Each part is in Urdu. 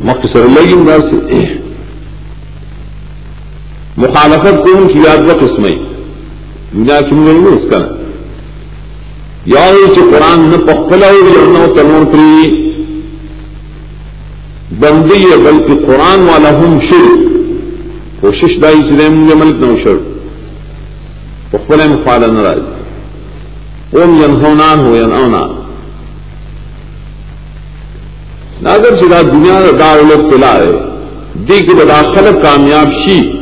مختصر لگی سے مخالفت کو ان کی یاد و قسم میرا کم نہیں اس کا؟ یا قرآن نہ پکلا نو تنور پری۔ بندی ہے، بلکہ قرآن والا ہوں شر کوشش دائی چلے مجھے ملک نو شر پکلے میں فال ناراض اوم ین ہونان ہو ین اونان اگر سدا دنیا کا لوگ پلا ہے۔ دی کے بدا خلق کامیاب شی۔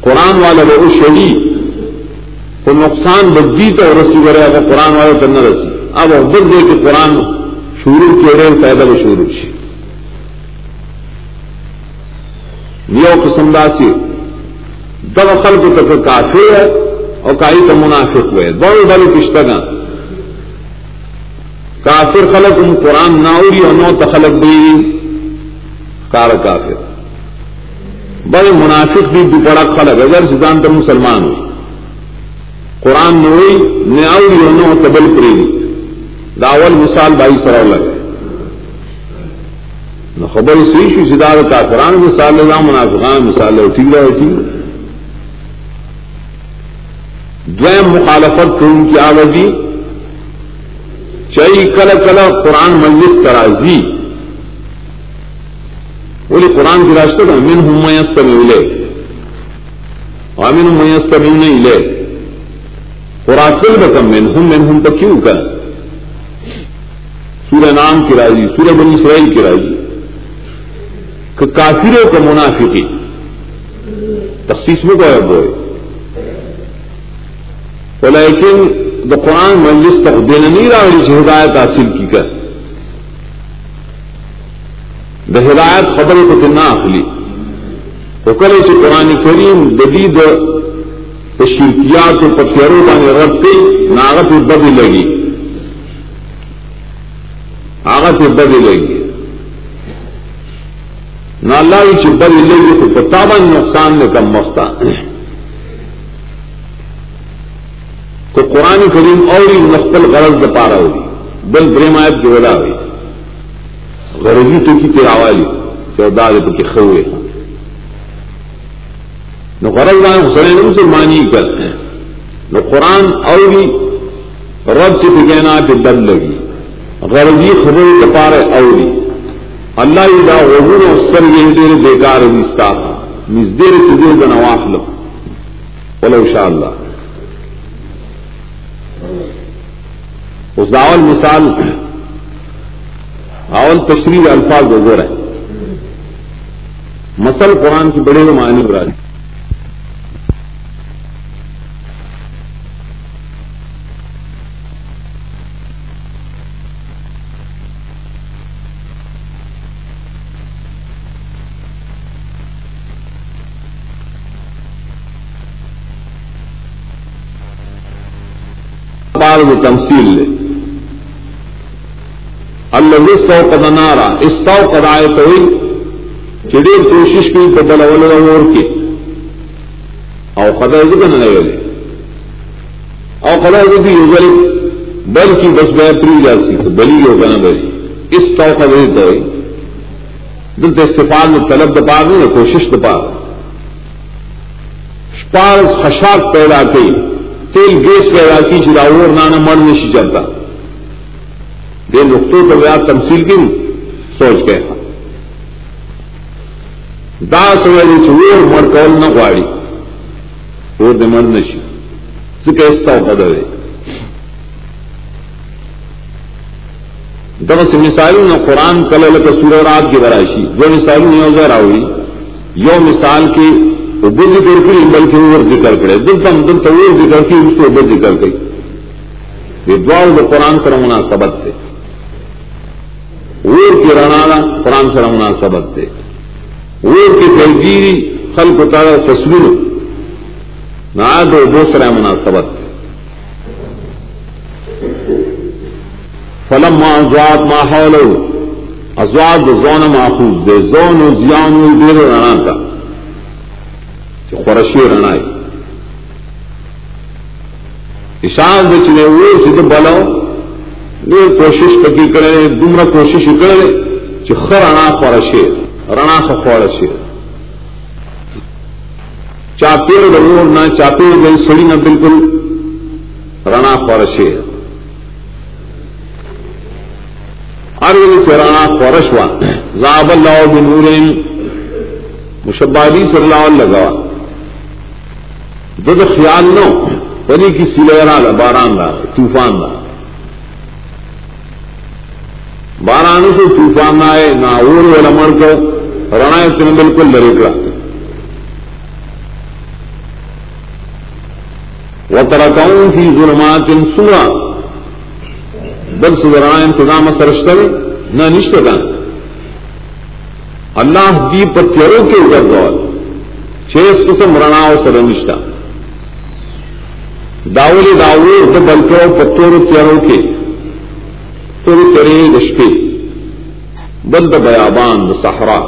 قرآن والا وہ شہی تو نقصان بدی تو رسی کرے اگر قرآن والا تو نہ رسی۔ اب ابر دے کہ قرآن شروع کے رہے پیدا وہ شروع سی یہ قسم داسی دب خلق تک کافی ہے اور کائی تو منافق ہوئے۔ بڑے بڑے پشتگاں۔ کافر خلق ان قرآن ناوری اور نو تخلق بھی کار کافر. بڑے منافق بھی بڑا خلق اگر سدھان تو مسلمان ہوئی قرآن نوئی نیاوری اور نو تبل پری. داول مثال بائی سرو لگے خبر سی شو سدار کا قرآن مثال لگا منافقان مثال ہے، ٹھیک ہے ٹھیک دویم مخالفت ان کی آوازی چئی کل کل قرآن مجلس کرازی بولے قرآن کی راستہ تو امین ہوں میسر ملے امین میسر نہیں لے قرآن بکم من ہوں من ہوں تو کیوں کر سورہ نام کی راضی سورہ بنی اسرائیل کی راضی کہ کافروں کا منافقی تخصیص میں کو ہے بوئے۔ لیکن دا قرآن مجلس تک دین نہیں رہا سے ہدایت حاصل کی کر. دا ہدایت خبر کو تو نہ اخلی تو کل سے قرآن کریم ددید شرکیات پتھروں کا رب کے ناغت بد لگی. آغت بد لگی. نہ اللہ کی بد لگی تو پتابن نقصان میں کم وقت تو قرآن کریم اور مستل غرض دپا رہا ہوگی بل برمایت کی وجہ ہوئی۔ غرضی تو کی تیراوالی چودہ تو کے خوے نہ غرض دان حسین مسلمانی کرتے ہیں نہ قرآن اور رب سے بگینا کہ دل لگی۔ غرضی خبر دپا رہے اوری۔ اللہ دا غبور استر یہ دیر بیکار نستا نزدیر سدیر بنواف لو بولو شاء اللہ۔ اس داول مثال اول تشریح الفاظ گزر ہے۔ مسل قرآن کی بڑے معنی برادری وہ تمسیل لے۔ اللہ سو قدنارا اس سو قدائے تو ہوئی چڑی کوشش کی تو بل اور کے او خدا نہ لگے او خدا بھی یوگل بل کی بس بہتری جاتی تو بلی ہوگا نہ بلی اس تو قدر تو دل تو استفاد میں طلب دپا دوں کوشش دپا پار خشاک پیدا کی تیل گیس پیدا کی چراور نانا مر نہیں چلتا دے نقطوں تو یا تمسیل کی سوچ کے دا سویری چور مر کول نہ گاڑی وہ دے مر نشی کیستا قدر ہے۔ دس مثالوں نہ قرآن کل کا سور رات کی برائشی۔ جو مثالوں نے ذرا ہوئی یو مثال کی بل ذکر کی بلکہ وہ ذکر کرے۔ دل تم دل تو ذکر کی، اس کو بل ذکر گئی یہ دعا قرآن کر مناسبت تھے اور کی رنانا قرآن سر مناسبت تھے اور کی تحجیری خل کو تارا تصویر۔ نہ دو دوسرا مناسبت تھے فلم ازواد ماحول ازواد زون محفوظ دے۔ زون و زیان و دیر رنا کا۔ خورشی رنائی۔ اشان بچنے وہ سدھ بلاؤ کوشش پکی کرے، دمرا کوشش کرے رنا خورشے رنا خورشے چاپیر ڈور نہ چاپیر گئی، سڑی نہ بالکل رنا خورشے ارد سے رنا خورشوا زاب اللہ بنورین مشبادی صلی اللہ علیہ لگا دو خیال نو پری کی سلیرا باران دا، طوفان دا. باران سے طوفان نہ آئے، نہ اور وہ لمڑ کو رنا اس بالکل لڑکڑا وہ ترکاؤں کی ظلمات سنا بل سرنا انتظام سرشتر نہ نشتہ اللہ دی پتھروں کے اوپر دور چھ قسم رنا اور سرنشتہ داولی داولی بلکہ پتھروں تیروں کے۔ تر تیرے رشتے، بند بیابان سہرا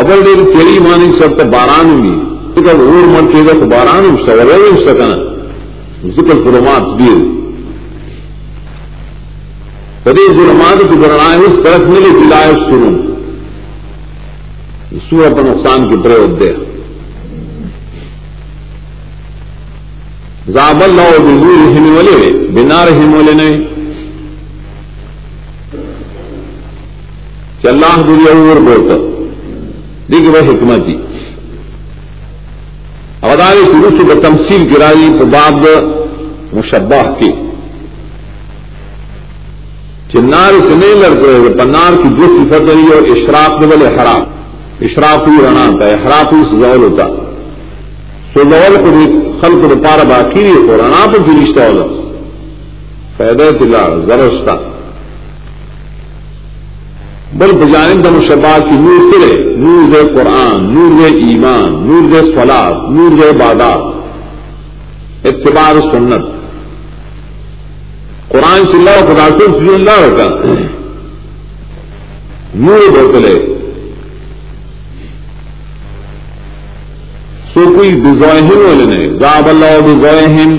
ابل ڈیر تیری مانی سب تو باران بھی اور من کے تو باران سورے سکنا۔ ذکر ظلمات دیر۔ کدی ظلمات کی گرنائے اس طرف ملے دلائے سنوں سور اپنے نقصان کی پریوگ دے زاب اللہ بزور ہم والے بنا رہے مولے نے اللہ دنیا اور بولتا دیکھ وہ حکمت دی. ادارے شروع سے تمسیل گرائی تو باب مشبہ کی. چنار سے نہیں لڑتے پنار کی جو صفت رہی اور اشراق بولے حرام. اشراق ہوئی رنا ہوتا ہے حراق ہوئی سزول ہوتا ہے سزول کو بھی خل کو پارا باقی ہو رنا تو بھی رشتہ ہوگا پیدا تلا زرشتہ بل بجانب دم شبا کی نور سرے نور دے قرآن، نور دے ایمان، نور دے سلاد نور دے بادات اتبار سنت۔ قرآن سے اللہ خدا سے اللہ ہوتا نور بوتلے سو کوئی بزوہم والے نے زاب اللہ بزوہم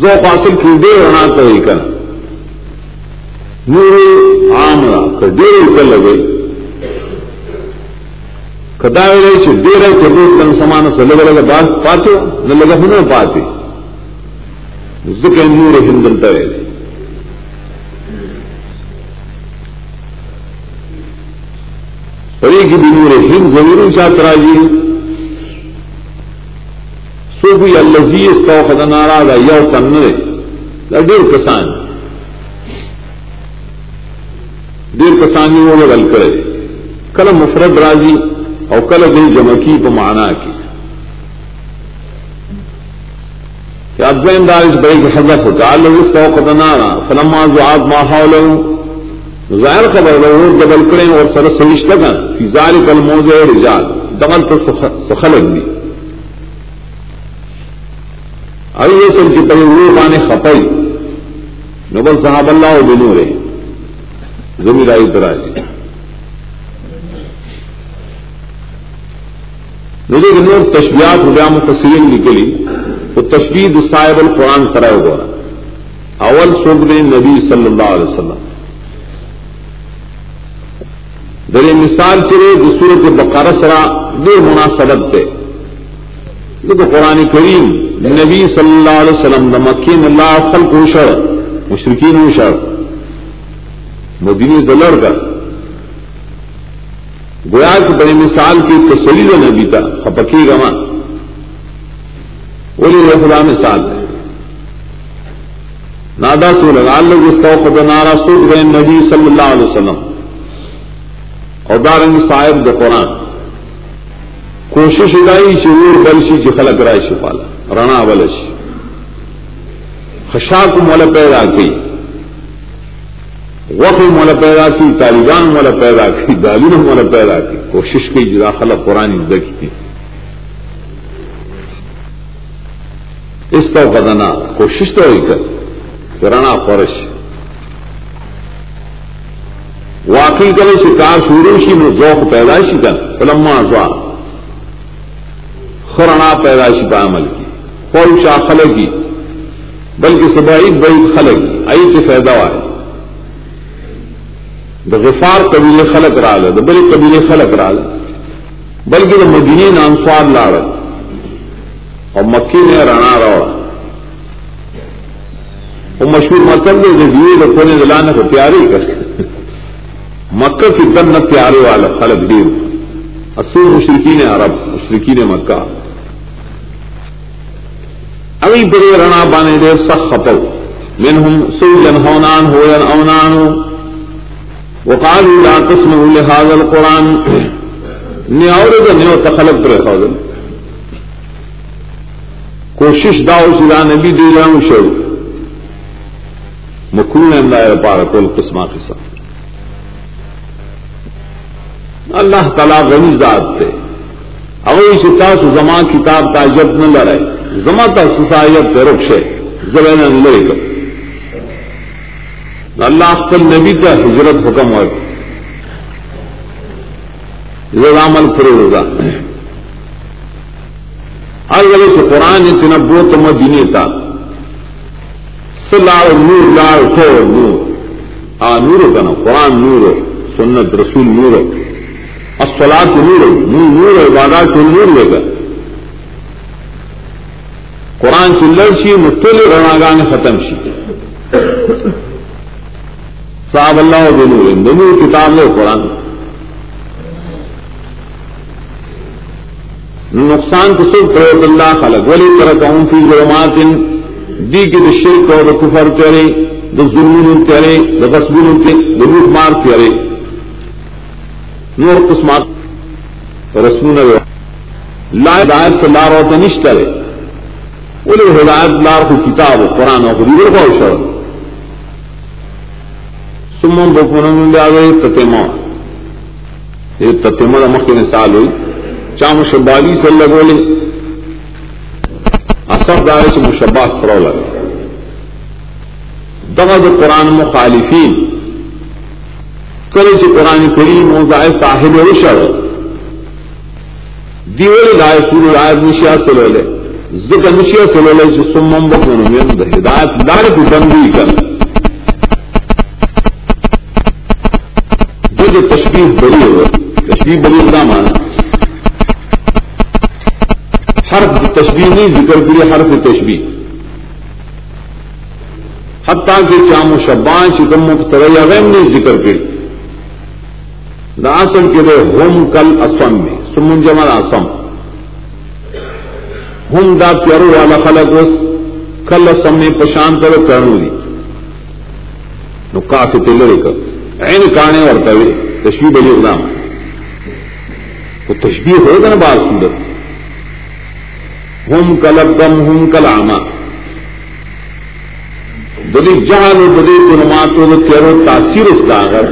ذوق حاصل کی دے رہنا طریقہ نور عام را. کر ډیر کله لګي کدا ویلې چې ډیر ته دې څنګه سمان سره لګا باز پاتو نه لګا نه پاتې ذکر نور هندل ته ویلې پری کی بھی نور ہند ضرور چاہت راجی سو بھی الزی اس کا خدنارا یو تن ډیر کسان۔ دیر کسانی وہ لگ کرے۔ کل مفرد راضی اور کل دل جمکی کو مانا کی۔ ادوین دار اس بڑی کی حضرت ہوتا اللہ سو قدنارا فلما جو آج ماحول ظاہر خبر لو جبل کریں اور سر سویش لگا فضال کل موزے رجال دمل تو سخلت بھی۔ ابھی یہ سن کی پہلے وہ پانے خپائی نبل صاحب اللہ بنو رہے زمین آئی طرح جی مجھے نور تشبیات رام تسلیم نکلی، تو تشبید صاحب القرآن سرائے ہوا اول صبر نبی صلی اللہ علیہ وسلم۔ در مثال چرے جسور کے بقار سرا دو مناسبت تھے تو قرآن کریم نبی صلی اللہ علیہ وسلم مکین اللہ خلق ہوشر مشرقین ہوشر مدینی دلڑ کا۔ گویا کی بڑی مثال کی تسلی جو نبی تھا خپکی گما بولی وہ خدا مثال ہے۔ نادا سو لگا لوگ اس کا خدا نارا سوٹ گئے نبی صلی اللہ علیہ وسلم۔ اور دارنگ صاحب د قرآن۔ کوشش اگائی شعور بلشی جخلک رائے شفالا رنا بلش خشاک مول پیدا کی. وقت مولا پیدا کی، طالبان مولا پیدا کی، دالین مولا پیدا کی. کوشش کی جدا خلق قرآن زدگی کی. اس تو بدنا کوشش تو ہوئی کر کرانا فرش. واقعی کرے شکار شوروشی میں ذوق پیدائشی کا فلما زوا خرنا پیدائشی کا عمل. کی فوشا خلق کی بلکہ سبعید بعید خلق کی آئی سے فائدہ آئے دا غفار قبیلے خلق را دا بلے قبیلے خلق را بلکہ دا مدینی نانسوار لاڑ اور مکی نے رنا روڑا وہ مشہور مطلب دے دیے دا کونے دلانے کو پیاری کر. مکہ کی دن نہ پیارے والا خلق دیر. اصول مشرقین عرب مشرقین مکہ. ابھی بڑے رنا بانے دے سخ خپل منهم سوجا هونان هويا اونان وقالوا لا تسمعوا لهذا القرآن. نیاور دا نیو تخلق پر خوضل کوشش داو سیدا نبی دی رہا شو. مکرون اندائر پارا کل قسمہ قسم اللہ تعالیٰ غنی ذات تھے اگر اس تاسو زمان کتاب تاجب نہ لڑے زمان تا سسایت رکشے زبین لڑے کر اللہ خپل نبی کا ہجرت حکم ہو عمل کرے ہوگا ہر وجہ سے قرآن تنبو تم دینی تھا سلاڑ نور لاڑ ٹھو نور. آ، نور کا نا، قرآن نور، سنت رسول نور. اسلات نور نور نور، عبادات نور لے گا قرآن چلر سی مختلف رناگان ختم سی صاحب اللہ بنور بنور کتاب لو قرآن۔ نقصان کو سب پروت اللہ خلق ولی طرح کہوں فی ظلمات۔ دی کی دا شرک اور کفر تیرے دا ظلمون تیرے دا غصبون تیرے دا روح مار تیرے نور قسمات رسمون لا ہدایت سے لار ہوتا نشترے۔ ولی ہدایت لار کو کتاب قرآن اور دیگر کو شرط سمن بکون گئی تتیما یہ تتیما مکھ مثال ہوئی چام شبالی سے لگولے اصف دارے سے مشبہ سرو لگے دغد قرآن مخالفین کرے سے قرآن کریم و دائے صاحب رشر دیوے دائے سور رائے نشیا سے لے لے ذکر نشیا سے لے لے جو سمم بکون ہدایت دار کو بندی کر. جو تشریف بری ہو تشریف بری کا مانا؟ ہر تشبیح نہیں، ذکر کری ہر سے تشبیح. حتیٰ کہ چام و شبان شکم مختر غیم نے ذکر کری. ناسم کے لیے ہوم کل اسم میں سمن جمل اسم. ہوم دا پیارو والا خلق اس، کل اسم میں پشان کرو کرنو دی۔ نو کافی تلڑے کر۔ این کانے اور توے تشبیح بلی اقدام تو تشبیح ہوگا نا بات سندر۔ ہم کلب دم ہم کل آما بدی جہاں بدی گنمات و تیرو تاثیر اس کا اگر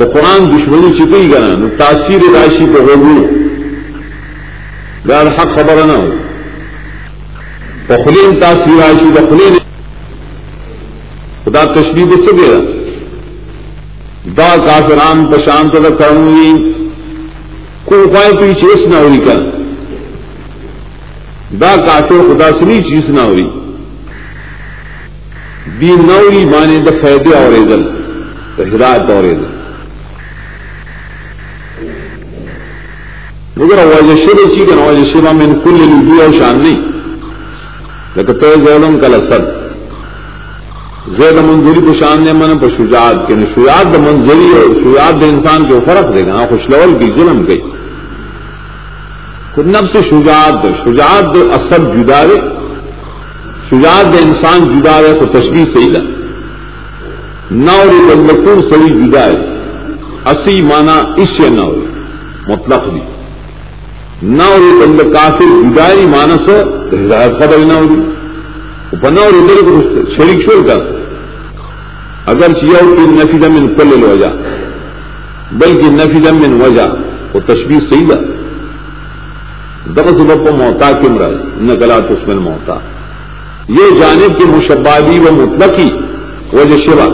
دا قرآن دشمنی چکی گا نا تاثیر راشی پہ ہوگی گار حق خبر نہ ہو۔ بخلین تاثیر راشی بخلین خدا تشبیح اس سے گیا دا کافران پشان پشانت دا کرنوی کو پائے کوئی چیز نہ ہوئی کر دا کافر خدا سنی چیز نہ ہوئی۔ دی نوری مانے دا فیدے اور ادل دا ہدایت اور ادل مگر وجہ شر چی کہ وجہ شرا میں کل لجوع اور شان نہیں. لیکن تو زولم کا لسد زید منظری کو شان نے من پر شجاعت کے. شجاعت منظری اور شجاعت انسان کے فرق دے گا. خوش لول کی ظلم گئی. خود نب سے شجاعت شجاعت اصل جدا رے شجاعت انسان جدا رہے تو تشریح صحیح تھا نہ اور بندکون سڑی جدا ہے. اسی مانا اس سے نہ ہو. مطلق بھی نہ اور بند کافر، جدائی مانس ہدایت خبر نہ ہوگی۔ بنا اور ادھر کو شریک چھوڑ اگر چیا کی نفی زمین کل وجہ۔ بلکہ نفی زمین وجہ، وہ تشبیح صحیح تھا دس بپ موتا کم نہ گلا تو اس میں موتا۔ یہ جانب کے مشبادی و مطلقی وجہ شبا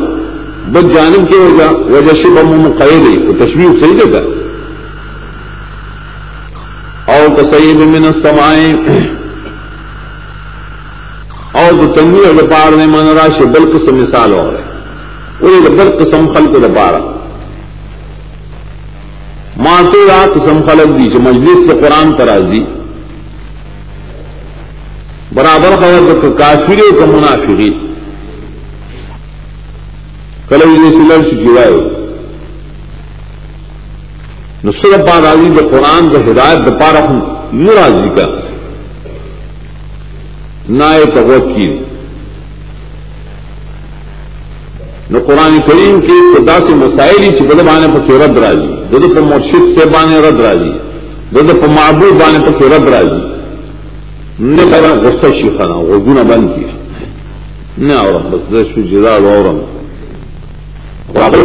بس جانب کی وجہ وجہ شبا مقید وہ تشبیح صحیح دیتا اور تو سعید من سمائیں اور تو تنگی اور نے من راشے بلکہ سے مثال اور ہے۔ بل قسم خل کو دبارا ماتے را قسم خلق دی، جو مجلس سے قرآن ترازی برابر خبر کافری کا منافری کلو یہ سلر سے جوائے نصر پا راضی جو قرآن کا ہدایت دپارا ہوں یوں راضی کا نہ کی نو قرآن کریم کی خدا سے مسائل ہی بد بانے پہ رد راجی دد پہ مرشد سے بانے رد راجی دد پہ معبود بانے پہ رد راجی نے کہا غصہ شیخانا وہ گنا بند کیا نہ اور بس دس جدا اور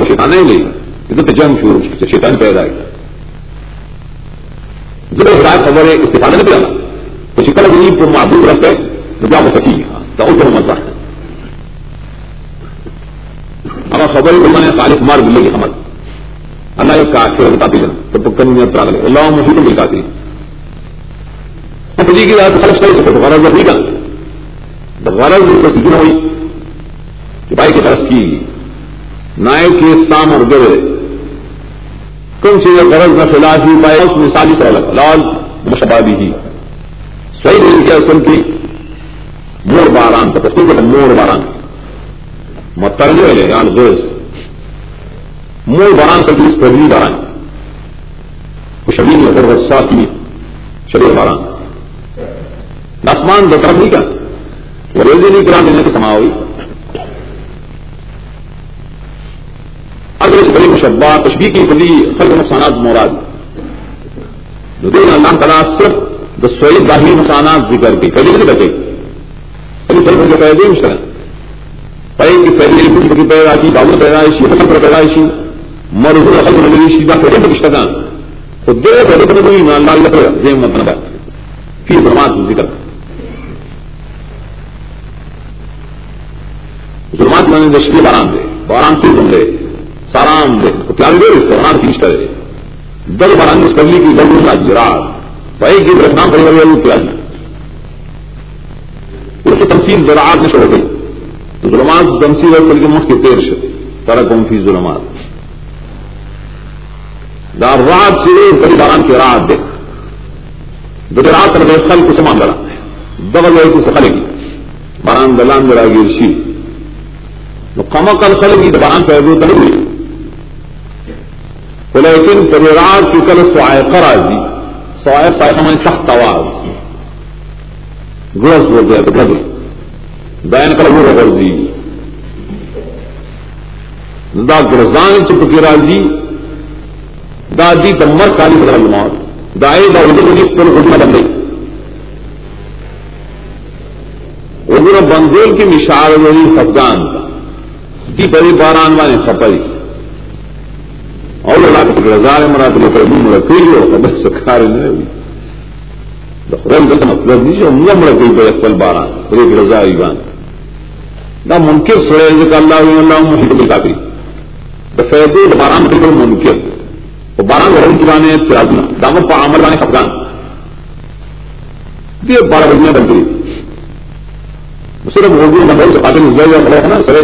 شیخانا ہی نہیں ادھر تو جنگ شروع شیطان پیدا کیا جب خراب خبر ہے استفادہ نہیں پڑا تو شکل غریب کو معبود رکھتے تو کیا ہو سکی تو مزہ ہے۔ اب خبر کو میں نے خالف مار دلے گی حمد۔ اللہ کا آخر بتاتی جن تو پکن میں اترا لگے اللہ محیط کو بتاتی جی کی رات خرچ کر سکتے غرض نہیں کا غرض کو سیکھنا ہوئی کہ بھائی کی طرف کی۔ نائب کے سام اور گرے کم سے یہ غرض نہ خلاف ہی پائے اس مثالی سے لال مشبابی ہی صحیح دن کے اصل کی مور باران تو مور باران۔ مترنے والے یعنی دوست۔ مول باران کا جس پہلی باران۔ شبیر نظر ورسا کی شبیر باران۔ آسمان دو طرف نہیں کا ریلوے نہیں کرا دینے کی سما ہوئی۔ بڑی مشبہ تشبیح کی بلی خلق نقصانات موراد دین اللہ تعالیٰ صرف دسوئی باہی نقصانات ذکر کی، کبھی نہیں بچے۔ کبھی صرف جو قیدی مشکل پائے کی پہلے کچھ کی پیدائشی بابو پیدائشی حسن پر پیدائشی مرض حسن مجلسی دا پہلے پر رشتہ تو دو پہلے پر کوئی ایمان لال لکھ زیم مطلب فی ظلمات ذکر۔ ظلمات میں نے دشتی باران دے باران سے دے سارام دے۔ تو کیا دے باران کی رشتہ دل باران اس کرلی کی دل کا جرات پائے کی رکھنا پڑے گا وہ کیا۔ اس کی تفصیل زراعت میں چھوڑ گئی۔ تو ظلمات دمسی اور بلکہ مخ کے پیر سے۔ ترا کون فی ظلمات۔ دار رات سے بڑی باران کی رات دیکھ۔ دو رات کر خل کو سامان ڈرا دبل گئے کو سکھلے گی۔ باران دلان ڈرا گی رشی کم کل خل گی، تو باران پہ دل ہوئی لیکن پر رات کی کل سوائے کرا دی سوائے پائے ہماری سخت آواز گرس بول گیا تو گھر بیان کر وہ رغر دی دا گرزان چپ کی راضی دا دی دمر کالی بدل موت دائے دا ادھر کی پل گھٹنا بن گئی ادھر بندول کی مشار وہی افغان کی بڑی باران والے سپری اور اللہ کے گرزان مرا تو لوگ مڑ کئی ہو بس سکھار نہیں۔ ہوئی مطلب نہیں جو مڑ گئی بڑے پل باران بڑے گرزا ایوان۔ دا منکر سڑے ذکر اللہ اللہ محیط کافی دا فیضو دا باران بالکل منکر وہ باران غرم کی بانے سرازنا دامت پا عمل بانے خفگان دی بارہ بجنے بن گئی۔ صرف غربی مندر سے قابل نزائی اور خلاف نا سرے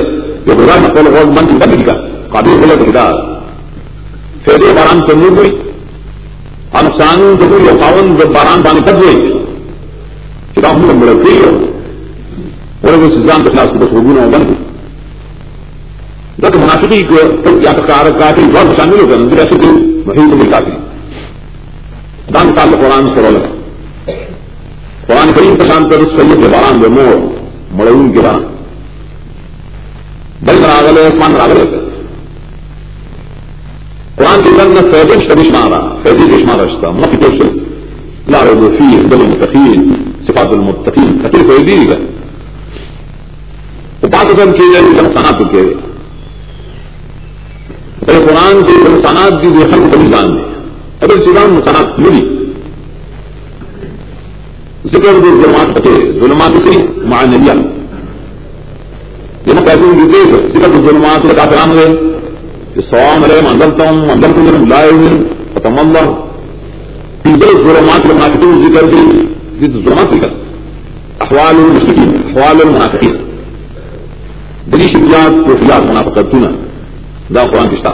یہ بزار مقبول غرب من کی کا قابل خلاف خدا باران سے نور گئی نقصان جو کوئی اقاون جب باران پانی کب ہوئی کتاب میں بڑا گئی اور وہ سزان کے خلاف بس ہوگا بند جب مناسبی کو یا تو کار کافی بہت شامل ہو گئے۔ ایسے کہ وہی کو بھی کافی دان سال قرآن سے رولا قرآن کریم پسند کر اس سید کے باران بے مور مڑون کے باران۔ بل راغل عثمان راغل قرآن کے اندر نہ فیض شبش مارا فیض شمار رشتہ مفی تو سے بل المتقین صفات المتقین کثیر فیضی گئے پاکستان کیے جائے نقصانات کو کہہ رہے قرآن کے نقصانات کی وہ ہر کبھی جان دیں اگر سیدھا نقصانات ملی ذکر جو ظلمات بچے ظلمات سے معنیہ جب کہتے ہیں کہ ذکر ظلمات کا کام ہے کہ سوام رہے منڈلتا ہوں منڈل کو میرے لائے ہوئے ختم اللہ تیسرے ظلمات کے المنافقین ذکر دی ظلمات ذکر احوال المسلمین احوال المنافقین. دلی شکیات کوفیات منافقتونه دا قرآن کشتا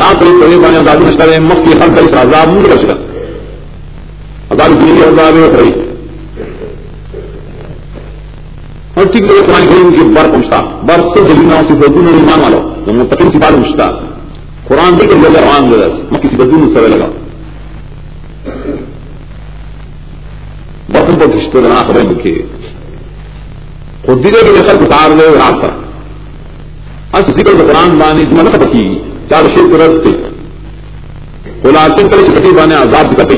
رات ری پڑے بانے عذاب نشتا رہے مخ کی خلق اس عذاب مونگ رشتا عذاب دینی عذاب ہے رہی اور ٹھیک ہے، قرآن کریم کی برق مشتا برق سے جلینا صفتون ایمان والا تو متقین صفات مشتا قرآن دیکھ لے روان دے میں مکہ صفتون سوے لگا۔ برق کو کشتے دنا خبر مکے خود دیگر کے خلق اتار دے، رات پر۔ اس ذکر قرآن بانے مدد پکی۔ چار شرک رد تے خلاصن کرے چھٹی بانے عذاب کتے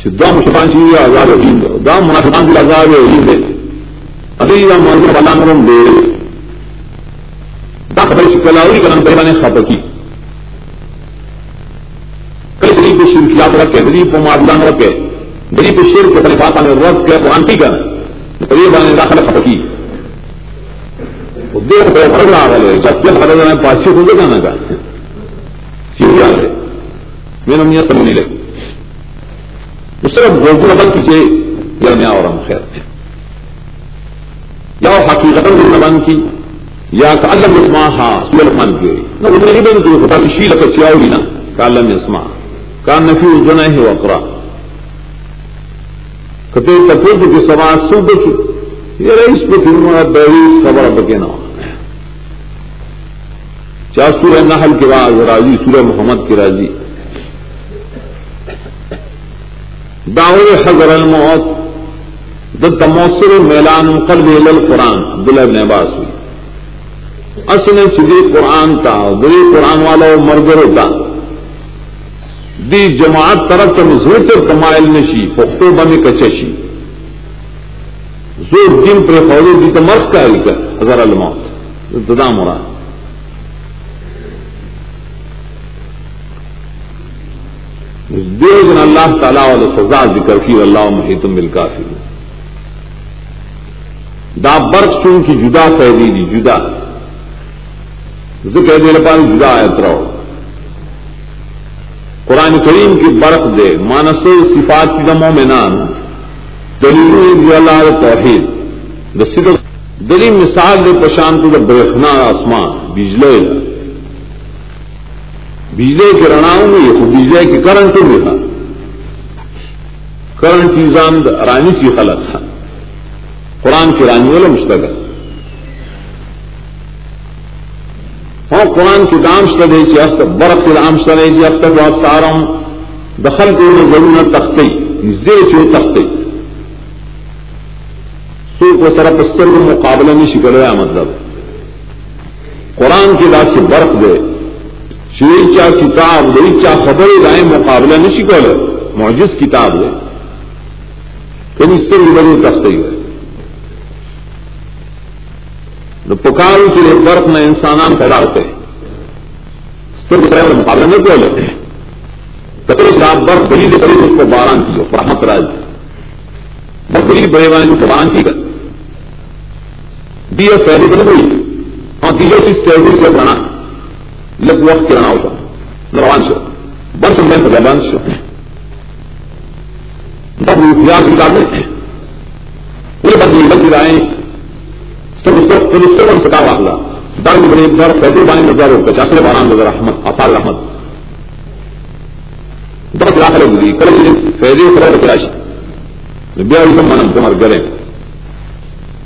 چھ دو مشفان چیزی عذاب دین دو دو منافقان کی عذاب دین دے ادھر یا موضوع بلا مرم دے۔ دا خبر شکلاوی کرن پہ بانے خپکی کل دلی پہ شرکیات رکھے دلی پہ معادلان رکھے دلی پہ شرک خلفات آنے رد کے قرآن کی۔ کر دلی بانے داخل خپکی دیر پہ فرق آ رہے جب جب فرق آنا پاچھے ہو گئے نا کا سیڑھی آ رہے میرا میاں سمجھنے لگے اس طرح گوگل ابل کیجیے یا نیا اور ہم خیر تھے۔ یا حقیقت زبان کی۔ یا کالم اسما ہاں سول مان کی نہ وہ نہیں تو خدا شیل کا چیا ہوگی نا کالم اسما کان نفی اس ہے وقرا کتے تپوز کے سوا سو کی یہ رئیس پہ پھر بہت خبر بکے نہ چاہ سورہ نحل کے بعد راضی سورہ محمد کے راضی داور حضر الموت د تموسر میلان قلب القرآن عبداللہ ابن عباس ہوئی اصل سدی قرآن تھا دلی قرآن والا مرگر ہوتا۔ دی جماعت طرف تم زور سے کمائل نشی، پختو بنے کچشی۔ زور دن پر فوجی دی تو مرض کا حضر الموت ددا مراد دن اللہ تعالیٰ والا سزا ذکر کی، اللہ محیط مل کافی۔ دا برق چون کی جدا پہلی دی، جدا۔ ذکر دے پانی جدا آیت رہو۔ قرآن کریم کی برق دے، مانس صفات کی دموں میں نان دلیل اللہ توحید۔ دلی مثال دے پشانت برخنا آسمان، بجلے۔ بجلی کے رناؤں میں یہ بجلی کے کرنٹ میں تھا کرنٹ نظام رانی کی خلط تھا۔ قرآن کی رانی والا مشتقل ہاں قرآن کی دام سدے سے اب تک برف کے دام سدے سے اب تک بہت سارا ہوں دخل کو ضرور تختے زیر چو تختے سو کو سرپ استر مقابلے میں شکر رہا مطلب۔ قرآن کی داد سے برف دے۔ چا کتاب دئی چا خبر رائے مقابلہ نہیں شکل موجود کتاب ہے کہیں یعنی اس سے بھی تخت ہی ہے پکار کے لیے برف میں انسانان پیدا ہوتے ہیں۔ صرف ڈرائیور مقابلہ میں کیوں لیتے ہیں؟ کبھی صاحب برف بڑی سے قریب اس کو باران کی فرحمت راج برف بڑی بڑے والے کو باران کی کر دی پہلے بن گئی اور ڈی دیگر چیز تحریر سے بنا لگ وقت کرنا ہوتا۔ روان شو بس میں تو زبان شو بس روپیہ نکالتے ہیں۔ پورے بس یہ بچ رہے سب اس کو پولیس کو در بڑے در پیسے بانی نظر ہو پچاس بارہ نظر احمد آسار احمد بس لا کر گزری کل فیضے خبر راشی بیا سب من تمہار گرے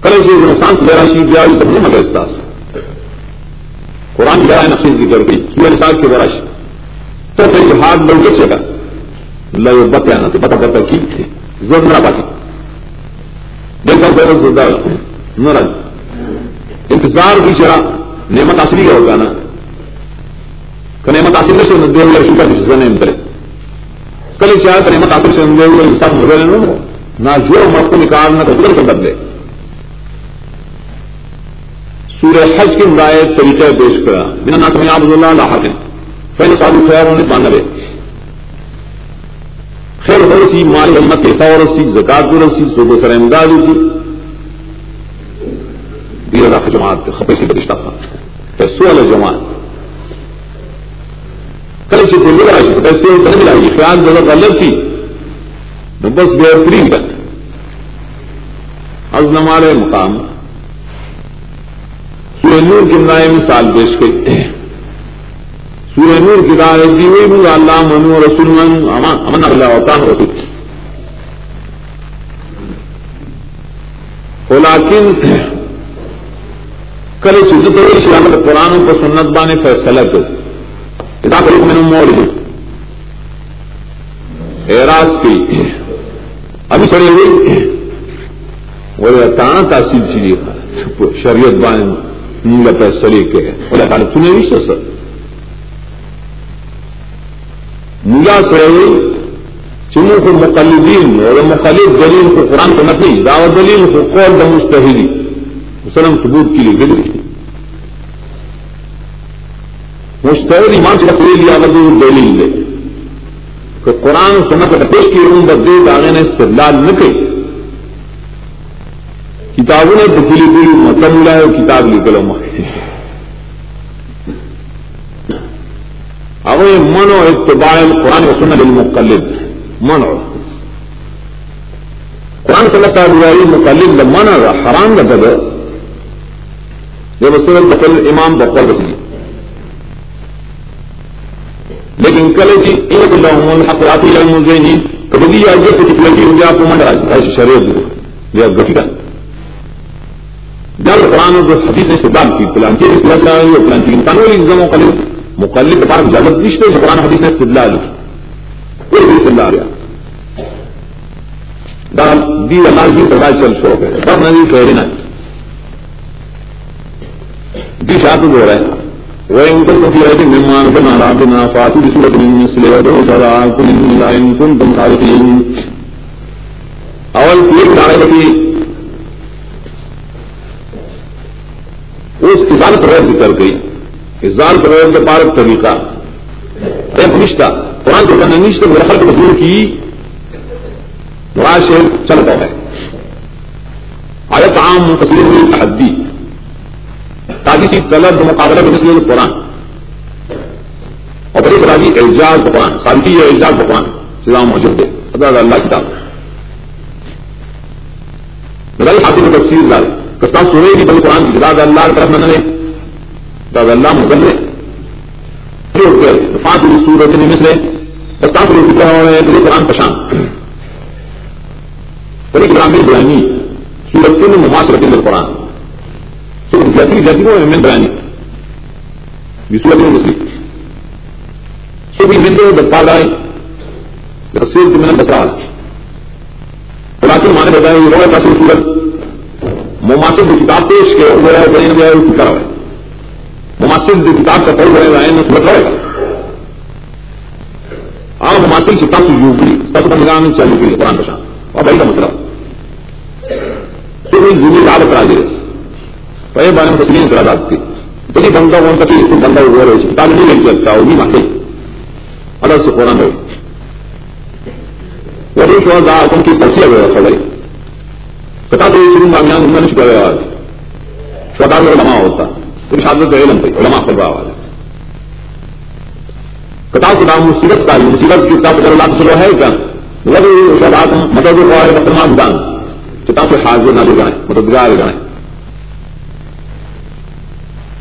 کل سے سانس لے راشی بیا سب نے مگر استاس قرآن کیا ہے کی کر گئی سورہ صاحب کی براش تو پھر ہاتھ بڑھ کے چلے اللہ یہ بت آنا تو پتا پتا کی تھے۔ زور نہ پاتی۔ دیکھا بہت زوردار نرج انتظار کی چرا نعمت اصلی کا ہوگا نا؟ کہ نعمت اصلی سے دے ہوئے شکر کی سزا نہیں کرے۔ کل چاہے تو نعمت اصلی سے دے ہوئے انسان ہو گئے نہ جو مرد کو نکالنا تو ادھر سے بدلے سورہ حج کی ہدایت طریقہ پیش کرا۔ بنا ناکم عبد اللہ لاحق پہلے سالو خیر ہونے بانوے خیر ہو رسی مال ہمت ایسا ہو رسی زکات کو رسی صبح سر امداد ہوتی دیر رکھ جماعت خپے سے رشتہ تھا پیسو والا جماعت۔ کل سے کوئی ملا ہے پیسے نہیں ملا یہ خیال ضرورت الگ تھی۔ بس بہترین کا از نمارے مقام۔ سورہ نور کی نئے مثال پیش گئی سورہ نور کی دار دی ہوئی مجھے اللہ منو رسول من امن اللہ ہوتا ہوتی لیکن کل چیز تو قرآن کو سنت بانے فیصلہ کر میں موڑ دی۔ اعراض کی۔ ابھی سڑے ہوئی وہ تانا تاثیر چیز شریعت بانے منگا فیصلے کے بولے کال تمہیں بھی سر ملا سڑے چنو کو مقلدین، اور مخلف دلیل کو قرآن کو نقلی دعوت دلیل کو قول دا مستحیلی مسلم ثبوت کی لیے گلی مستحد ایمان سے رکھنے لیا بدو دلیل دے کہ قرآن سنت پیش کی روم بدے داغے نے استدلال نہ کہ کتابوں نے تو پولی پولی مطلب ملا ہے کتاب لکھ لو اب من و اتباع قرآن و سنت المقلد من قرآن صلی اللہ تعالی مقلد من حرام لگا۔ جب سورت بقل امام بقل رسی لیکن کل جی ایک اللہ الحق راتی علم زینی کبھی آئیے تو کچھ لگی ہو گیا کو من راج شریعت یہ گٹی جب قرآن جو حدیث سے بات کی پلان کی اس پلان کی انسانوں کی ایگزاموں کا مقلد کے پاس اجازت نشتے قرآن حدیث نے سدلا لی کوئی بھی سدلا گیا دی اللہ کی سدا چل شو گئے سب نبی کہہ رہے نا دی رہا ہے وہ ان کو کے فاتو مسلے اور سرا کن ان کن تم خالقین اول ایک کی اس کسان پر ذکر گئی کرنے کے پارک طریقہ نشتہ قرآن نشتہ مرحل کو دور کی مراد شہر چلتا ہے آیت عام تصویر ہوئی تحدی تاکہ کی طلب مقابلہ کے مسئلے قرآن۔ اور بڑی برادری اعجاز قرآن خالقی ہے اعجاز قرآن سلام موجود ہے اللہ اللہ کتاب۔ غلط حاصل میں تفصیل دار۔ کسان سنے گی بل قرآن کی کتاب اللہ کی طرف نہ داد اللہ مسلم پانچ سورت میں مثل سات روپے ہیں؟ قرآن پشان۔ بڑی گرام برانی سورت میں معاشرت اندر قرآن سورت جاتی جاتی کو میں برانی سورت میں مسلم۔ سبھی بندو دپا لائے۔ رسول میں نے بتا قرآن مانے بتایا یہ روح پاس سورت مماثل کتاب پیش کے کرا ہے مماثل جو کتاب کا پڑھ رہے ہیں نا بتائے گا ہاں مماثل کتاب سے یوں ہوئی تب نظام چلو گئی قرآن کا شان اور بھائی کا مسئلہ۔ تو زمین دار کرا دے پہلے بارے میں تسلیم کرا دات تھی تو یہ بندہ کون سا کہ بندہ ہوا رہے کتاب نہیں مل سکتا وہ بھی ماتے الگ سے قرآن ہوئی وہ بھی شوہر دا ان کی پرچی ہوئے سوائے کتاب تو شروع میں میں نے شکر شوہر میں لمحہ ہوتا۔ شادت علم پہ علماء خلبہ والے۔ کتاب کے نام مصیبت کا مصیبت کی کتاب اگر اللہ سلو ہے کیا؟ مطلب مدد مسلمان دان کتاب سے حاضر نہ لگائیں مددگار لگائیں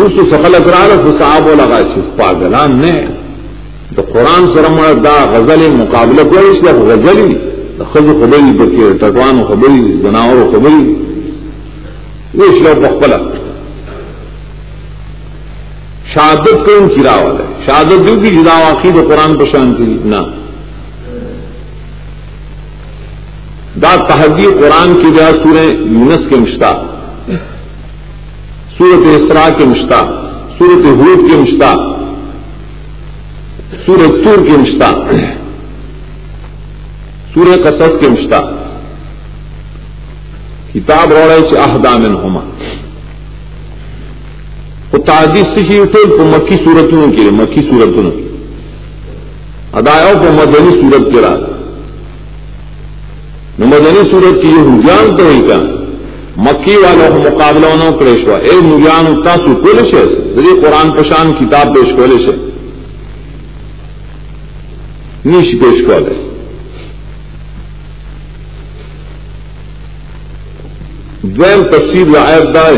روس سفل اکرار صاحب لگا صرف پاگلان نے. تو قرآن سرم دا غزل مقابلہ کو اس لیے غزل ہی. خز خبری بکے ٹٹوان خبری جناور خبری. وہ اس لیے بخلا شہادت کو ان کی راوت ہے شہادت جو کی جدا واقعی تو قرآن کو شانتی نہ دا تحدی قرآن کی بیا سورہ یونس کے مشتا سورت اسرا کے مشتا سورت حود کے مشتا سورت تور کے مشتا سورہ قصص کے مشتا کتاب روڑے سے احدام ہوما سے ٹول مکی صورتوں کے مکی صورتوں کی کو مدنی صورت کے رات مدنی صورت کی یہ رجحان تو ہی کا مکی والا کو مقابلہ نہ پیش ہوا۔ اے نجان اتنا سو پولش ہے قرآن پشان کتاب پیش کولش ہے نیش پیش کر دویم تفسیر لائب دار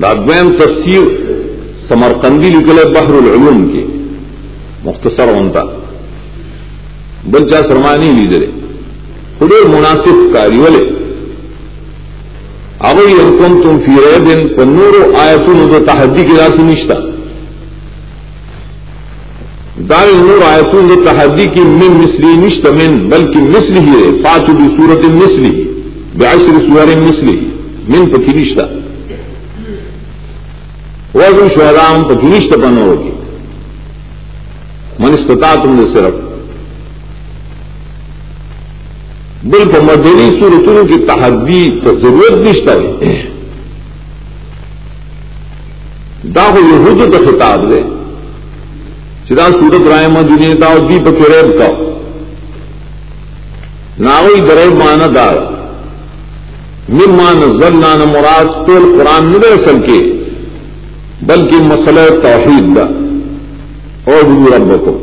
دویم تفسیر سمرقندی نکلے بحر العلوم کی۔ مختصر ہوتا بلچا سرمانی لیدرے۔ خدے مناسب کاری والے اب کم تم فی رہے دن پنور آیتون تو تحدی کی راسی نشتا. دار نور آیتون تو تحدی کی من مصری نشتا، من بلکہ مصری ہی ہے، فاتو بھی صورت مصری بعشر سور مثلی، من پکرشتہ وزن شہرام پکرشت بنا ہوگی. من استطاع تم نے صرف. بل کو مدنی صورتوں کی تحدی تو ضرورت نشتا ہے دا ہو یہود تو خطاب دے چدا سورت رائے مدنی دا دی پکڑ کا نہ ہوئی درے مانا دار ممان نان مراد تو قرآن نہیں اصل کے بلکہ مسئلہ توحید دا اور رب کو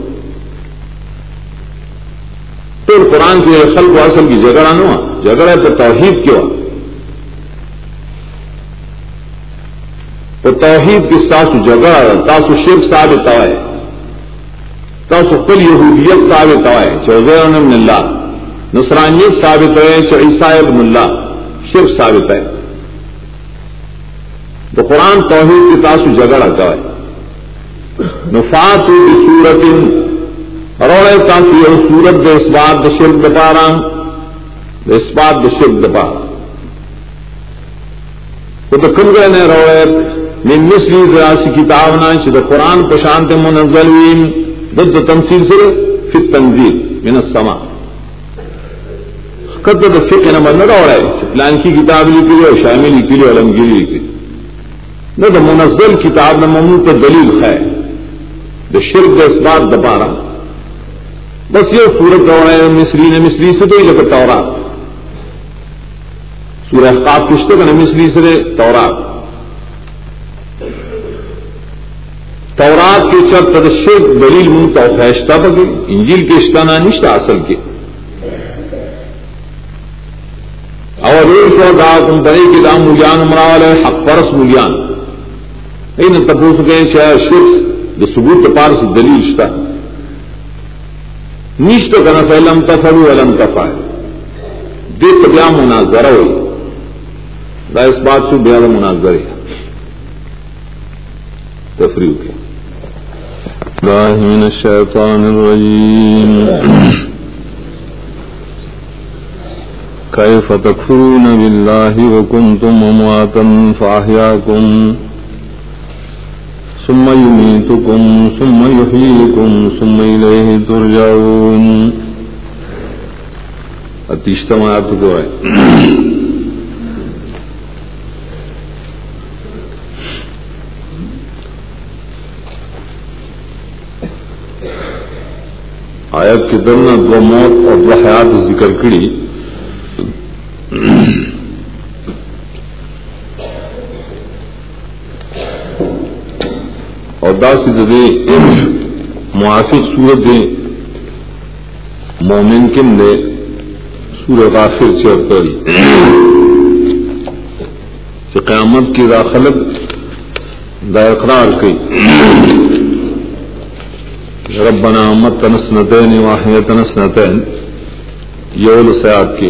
تو قرآن کے اصل کو اصل کی جگڑا نہ جگڑا تو توحید کیوں تو توحید کی تاسو جگہ تاسو شرک ثابت ہے تاسو کل یہودیت ثابت ہے چوزیر اللہ۔ نصرانیت ثابت ہے چیسا ابن اللہ۔ شرک ثابت ہے تو قرآن توحید کی تاسو جگڑ کا ہے؟ نفات سورت روڑے تاسو یہ سورت دے اس بات شرک دپا رہا اس بات شرک دپا وہ تو کم گئے نے روڑے۔ میں مسلی ریاسی کتاب نہ چاہیے قرآن پشانت منزل ویم دد تنصیل سے پھر تنظیم من السما کت د فقه نه باندې راوړای پلان کی کتاب لیکلی او شامل لیکلی او لمګری لیکلی نو د منزل کتاب نه ممنوع ته دلیل خای د شرک د اثبات د پاره بس یو سورت راوړای مصری نه مصری سے تو لکه تورات۔ سورہ احقاف کشته کنه مصری سره تورات۔ تورات کے چر تدشر دلیل منہ تو خیشتہ بگے انجیل کے اشتانہ نشتہ اصل کے اور شو دا تم بڑے کی دام ملیان امراول حق پرس ملیان این تپوس کے شاید شخص جو ثبوت پار سے دلیل شتا نیشت کا نفلم تفر علم تفا ہے دیکھ بیا مناظر ہوئی. دا اس بات سے بیا مناظر تفریح کے من الشیطان الرجیم. كيف تكفرون بالله وكنتم أمواتا فأحياكم ثم يميتكم ثم يحييكم ثم إليه ترجعون. اتشتماعات کو ہے۔ آیت کے درنا دو موت اور دو حیات ذکر کری۔ اور داس دے موافق سورت دے۔ مومن کم دے؟ سورت آخر چیئر کہ قیامت کی داخلت دا اقرار کی ربنا مت تنسنتین واحد تنسنتین یول سیاد کی۔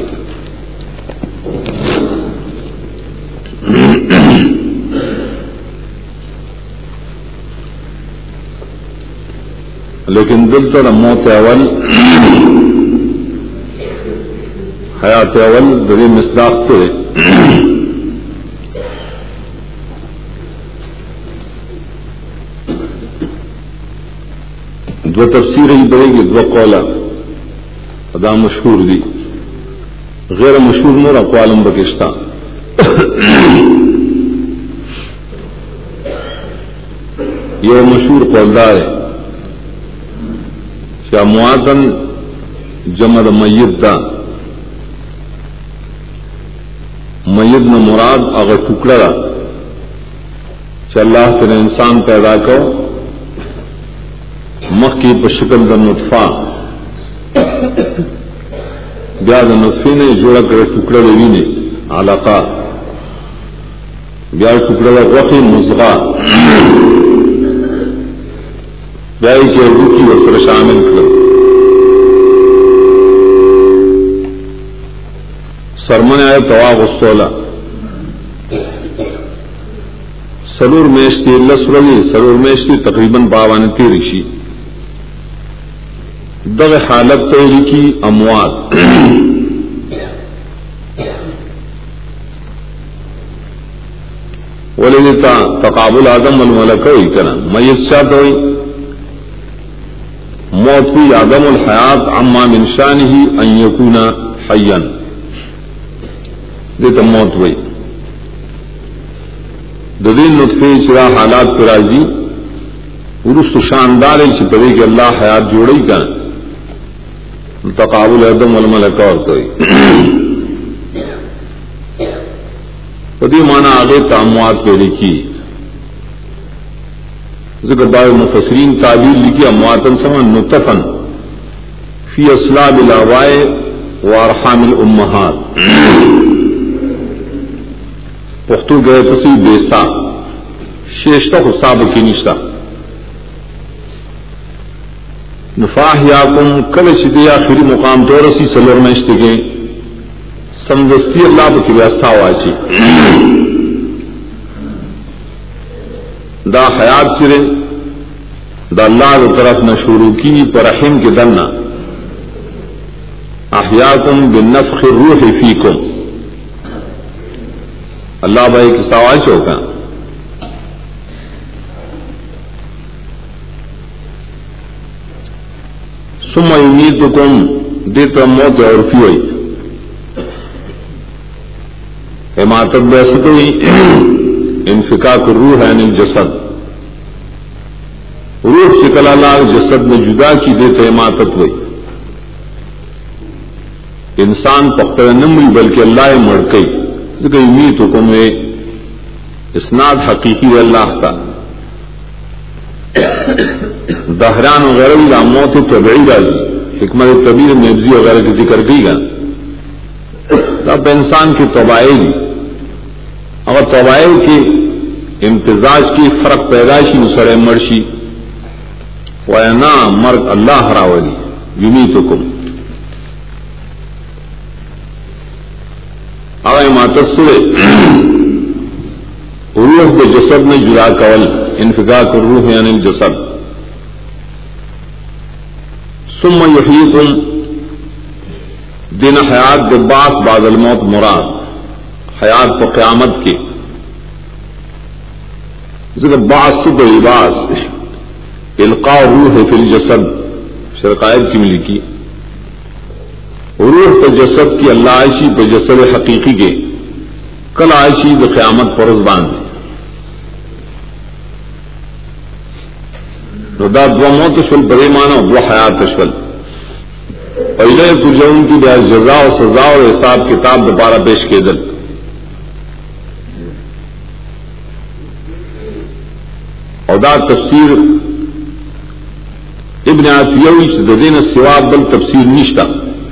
لیکن دل تو موت اول، حیات اول دری مسداخ سے دو تفسیر ہی پڑے گی، دو قولا ادا مشہور دی۔ غیر مشہور نور اقوالم بکستان یہ مشہور قولدار ہے۔ کیا مواتن جمد میت دا۔ میت میں مراد اگر ٹکڑا چ اللہ تین انسان پیدا کرو مخ کی پشکل د نطفا بیا د نطفے نے جوڑا کر ٹکڑے وی نے علاقہ۔ بیا ٹکڑے وقی مزغا بیا کے روکی وسر شامل سرمن آئے توا گستولا سرور میشتی لسرلی سرور میشتی تقریباً پاوانتی رشی دغ حالت تو کی اموات. ولیتا تقابل آدم الملک ہوئی کنا. میت شاد ہوئی. موت ہوئی آدم الحیات اما منشان ہی ان یکونا یکون حین دیتا موت ہوئی ددین نطفے چرا حالات پر راضی ارست شاندار ہے چپرے کہ اللہ حیات جوڑی کنا تقابل ادم الملک اور کوئی پتی مانا آگے تاموات پہ لکھی ذکر بار مفسرین تعبیر لکھی امواتن سمن نتفن فی اسلاب الوائے و ارحام الامہات پختو گئے پسی بیسا شیشتہ حساب کی نشتہ نفاح یا کم کل چدی آخری مقام تو رسی سلور میں اشتگے سمدستی اللہ کی ویسا واچی دا حیات سرے دا اللہ دا طرف نہ شروع کی پر رحم کے دننا احیاکم بالنفخ الروح فیکم. اللہ بھائی کی سواچ ہوگا۔ سم امید کم دیت موت عرفی ہوئی حماتت بحثت ہوئی انفکا کو روح ہے انل جسد۔ روح شکل اللہ جسد میں جدا کی دیت حماتت ہوئی انسان پختر نمل بلکہ اللہ مڑکئی امید حکم ہے، اسناد حقیقی اللہ کا۔ دہران وغیرہ بھی موت طبعی راضی حکمت طبی نبزی وغیرہ کی ذکر کی گا۔ تب انسان کی طبائل اور طبائل کی امتزاج کی فرق پیدائشی مسر مرشی۔ وینا مرگ اللہ راولی۔ یونی تو کم۔ اگر ماتسرے روح کے جسد میں جدا کول انفقا کر روح یعنی جسد۔ ثم یحییکم دن حیات دباس بعد الموت مراد۔ حیات تو قیامت کی۔ ذکر باس تو لباس القاء روح فی الجسد شرقائد کی ملی روح پہ جسد کی اللہ عائشی پہ جسد حقیقی کے کل عائشی د قیامت پر ازبان دا دو موت شل بڑے مانا دو حیات شل پہلے تجن کی بیا جزا و سزا اور حساب کتاب دوبارہ پیش کے دل۔ ادا تفسیر ابن آتیوی ددین سواب بل تفسیر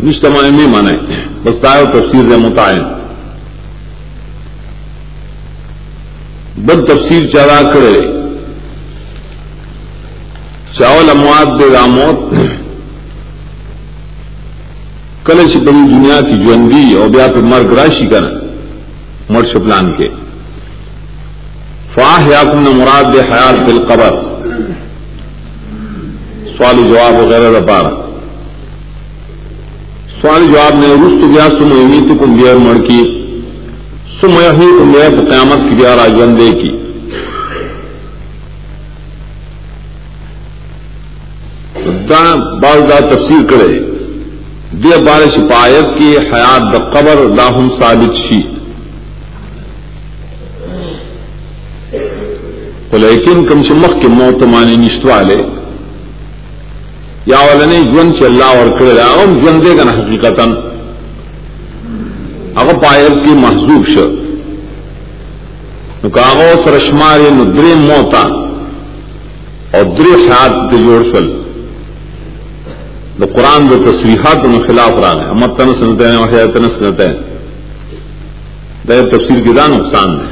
نشتا نشتا مانے۔ نہیں بس تائے تفسیر دے متعین۔ بل تفسیر چارا کرے۔ چاول اموات دے راموت کلش بڑی دنیا کی جوندی اور بیا پہ مرگ راشی کر۔ مرش پلان کے۔ فاہ یا کم مراد دے حیات دل قبر سوال جواب وغیرہ رپار سوال جواب نے رست گیا سم امیت کم بیر مڑکی سم ہی کم قیامت کی بیا راجوندے کی۔ بعض دا تفسیر کرے۔ دے بارش پایت کی حیات دا قبر داہم ثابت شی۔ لیکن کم چمخ کے موت مانی نشت والے یا ولنے جون چ اللہ اور کرے ہم جون دے گا نا حقیقتا. اگر پایت کی محضوب ش نو کاغو سرشمار نو درې موتا او درې حیات ته جوړ شول د قران د تصریحات نو خلاف راغی امت تن سنته او حیات تن سنته دا تفسیر کې دا نقصان دی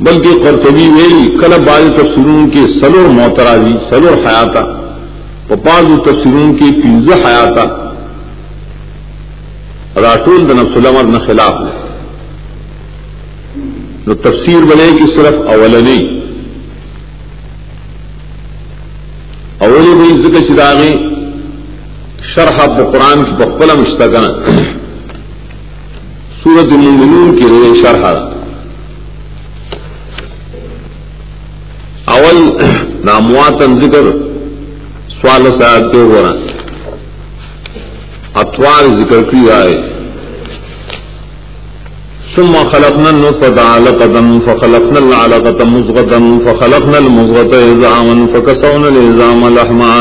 بلکہ قرطبی ویلی کل باز تفسرون کے سلور موترازی سلور حیاتا۔ و بعض تفسرون کے پنز حیاتا۔ راٹول د نفس الامر نہ خلاف ہے نو تفسیر بنے کی صرف اول نہیں اولی بھائی ذکر چراغی شرح قرآن کی بخلا مشتقن سورت المنون کی رے شرح اول نامواتن ذکر سوال ساتھ کے ہو رہا اتوار ذکر کی آئے ثم خلقنا النطفة علقة، فخلقنا العلقة مزغة فخلقنا المزغة عظاما، فكسونا العظام لحما۔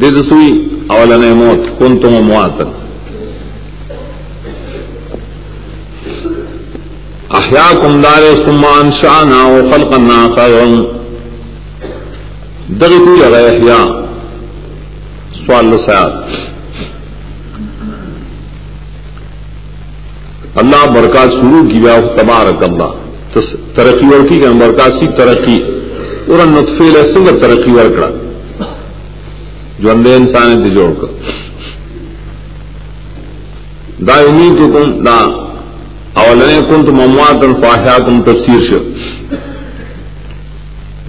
دید سوئی اولا موت، کنتم امواتا احیاکم دار سمان شانا ثم انشانا وخلقنا خيرا دغتو لغا احیاء سوال لسیات اللہ برکات شروع کی بیا تبارک اللہ. ترقی ورکی کا برکات سی ترقی. اور نطفے لسنگ ترقی ورکڑا. جو اندے انسان دے جوڑ کر. دا امید کم دا اولنے کن تم اموات تفسیر شو.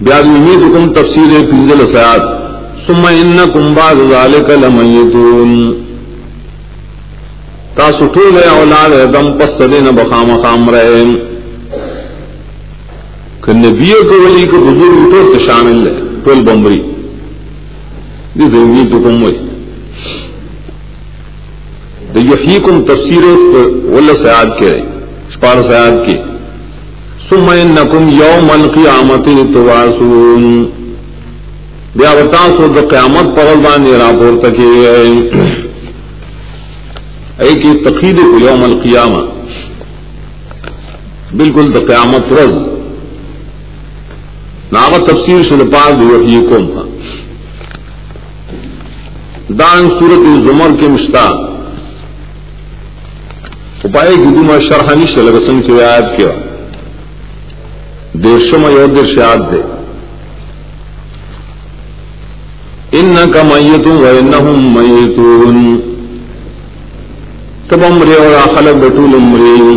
بیا امید کم تفسیر پنجل سیاد. ثم انکم بعد ذالک لمیتون. تا سٹول اولاد دم پست دین بخام خام رہے. کہ نبی کو ولی کو بزرگ تو شامل ہے ٹول بمبری. دی امید کم ہوئی یحییکم تفسیر ول سیاد کے رہے شپار سیاد کی۔ سم نکم یوم القیامت تواسون بیا بتاسو د قیامت پر باندې راپور تکي ای کی تقید کو یوم القیامہ بالکل د قیامت روز ناغ تفسیر شل پاس دی وحی کوم دان سورت زمر کے مشتاق پائے کی دم شرحانی شلگ سنگ سے آیات کیا دیرشم یو درش دے ان کا میتوں و انہم میتون. تب امرے اور خلق بٹول امرے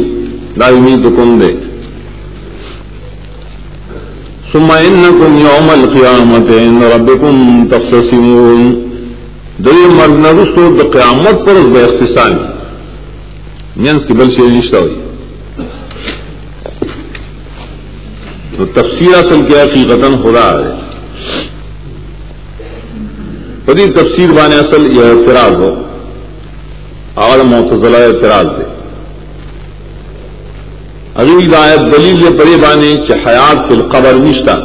دائمی تکم دے ثم انکم یوم القیامت ان ربکم تختصمون. دے مرد نرسو دا قیامت پر اس بے اختصامی مینس کی بل سے رشتہ ہوئی تو تفسیر اصل کیا حقیقت خدا ہے پری تفسیر بانے اصل یہ اعتراض ہو اور متضلاع اعتراض دے اگلی ہدایت دلیل یہ پری بانے حیات فی القبر نشتہ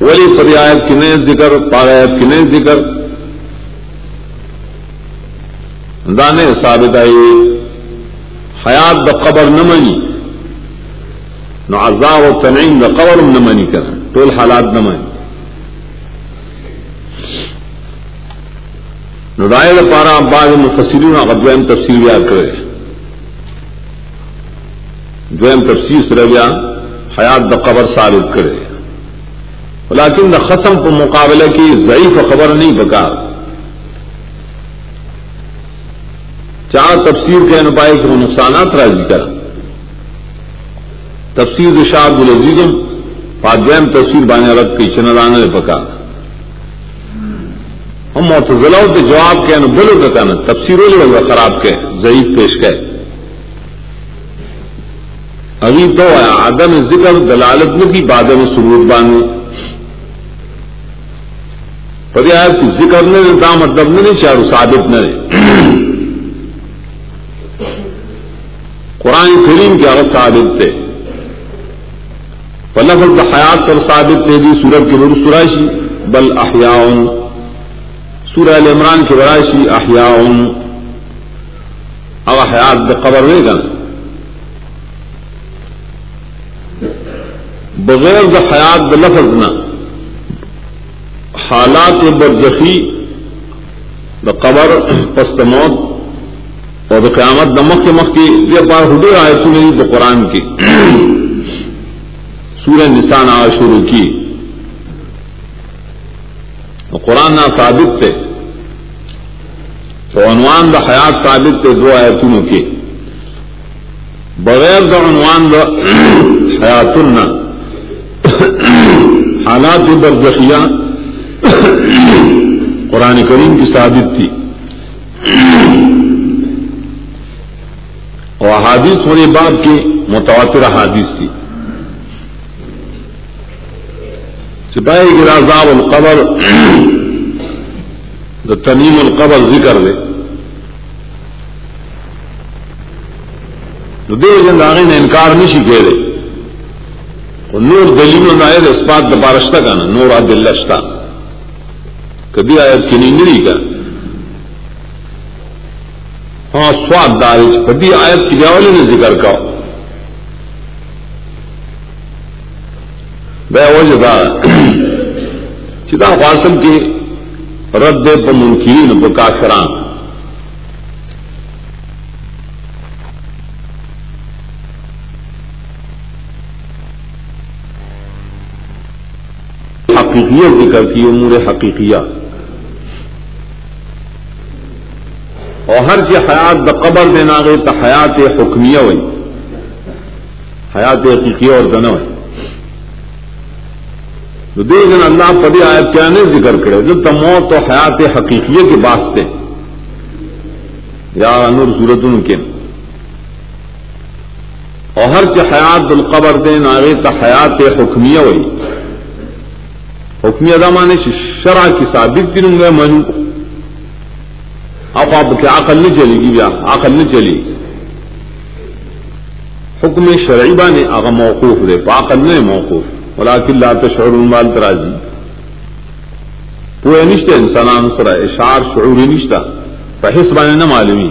ولی پریات کی نئے ذکر پارایت کی نئے ذکر دانے ثابت آئی حیات دا قبر نہ منی، نو عذاب و تنعیم دا قبر نہ منی کر ٹول حالات نہ منی۔ نو رائے دا پارا بعض مفسرین غدویم تفسیر بیار کرے۔ دویم تفسیر سر بیا حیات دا قبر ثابت کرے۔ لیکن دا خسم کو مقابلہ کی ضعیف خبر نہیں بکار چار تفسیر کے انپائے کہ وہ نقصانات راضی کرا۔ تفسیر شاہ عبد العزیزم پادویم تفسیر بانے رد کی چنرانے پکا ہم متضلاؤں کے جواب کے ان بولو کا کہنا تفسیروں لوگ خراب کے، ضعیف پیش کے۔ ابھی تو آدم ذکر دلالت میں کی بادم سرور بانے۔ پر ذکر نے مطلب نہیں چاہے ثابت نہ رہے قرآن کریم کے اگر ثابت تھے۔ لفظ حیات پر ثابت تھے بھی سورب کے بر سرائشی، بل احیاؤن۔ سورہ عمران کے برائشی، احیاؤن۔ اگر حیات قبر رہے گا۔ بغیر د حیات د لفظ نہ حالات برزخی د قبر پست موت اور د قیامت د مخ مخ کی یہ بار ہڈے آئے تو نہیں تو قرآن کی سورہ نسان آ شروع کی. قرآن نہ ثابت تھے تو عنوان د حیات ثابت تھے دو آیتوں کے بغیر د عنوان د حیات نہ حالات برزخیہ قرآن کریم کی ثابت تھی. اور احادیث ہونے بعد کی متواتر احادیث تھی۔ سپاہی کی رازاب القبر جو تنیم القبر ذکر لے تو دے جن آگے نے انکار نہیں سیکھے رہے نور دلیل دائر اسپات دپارشتہ کا نا نور دلشتا کبھی آیت کی نیندری کا ہاں سواد دارج کبھی آیت کی جاولی نے ذکر کا بے وجہ دا چتا قاسم کی رد پہ منکرین پہ کافران۔ حقیقیت ذکر کی، امور حقیقیہ۔ اور ہر چیز حیات دا قبر دینا گئی تو حیات حکمیہ ہوئی. حیات حقیقیہ اور دن ہوئی. تو دیکھ اللہ پڑی آیت کیا نہیں ذکر کرے جو تمو تو حیات حقیقیہ کے واسطے یا انور صورت ان کے. اور ہر چیز حیات القبر دین آگے تو حیات حکمیہ ہوئی. حکمی ادا مانے شرح کی ثابت دن گئے منو آپ آپ کے عقل نہیں چلے گی بیا عقل نہیں چلی۔ حکم شرعی بانے آگا موقوف دے پاقل نہیں موقوف۔ ولیکن لا تشعر مال ترازی۔ پوئے نشتے انسانان سرا اشعار شعوری نشتا فحس بانے نہ معلومی۔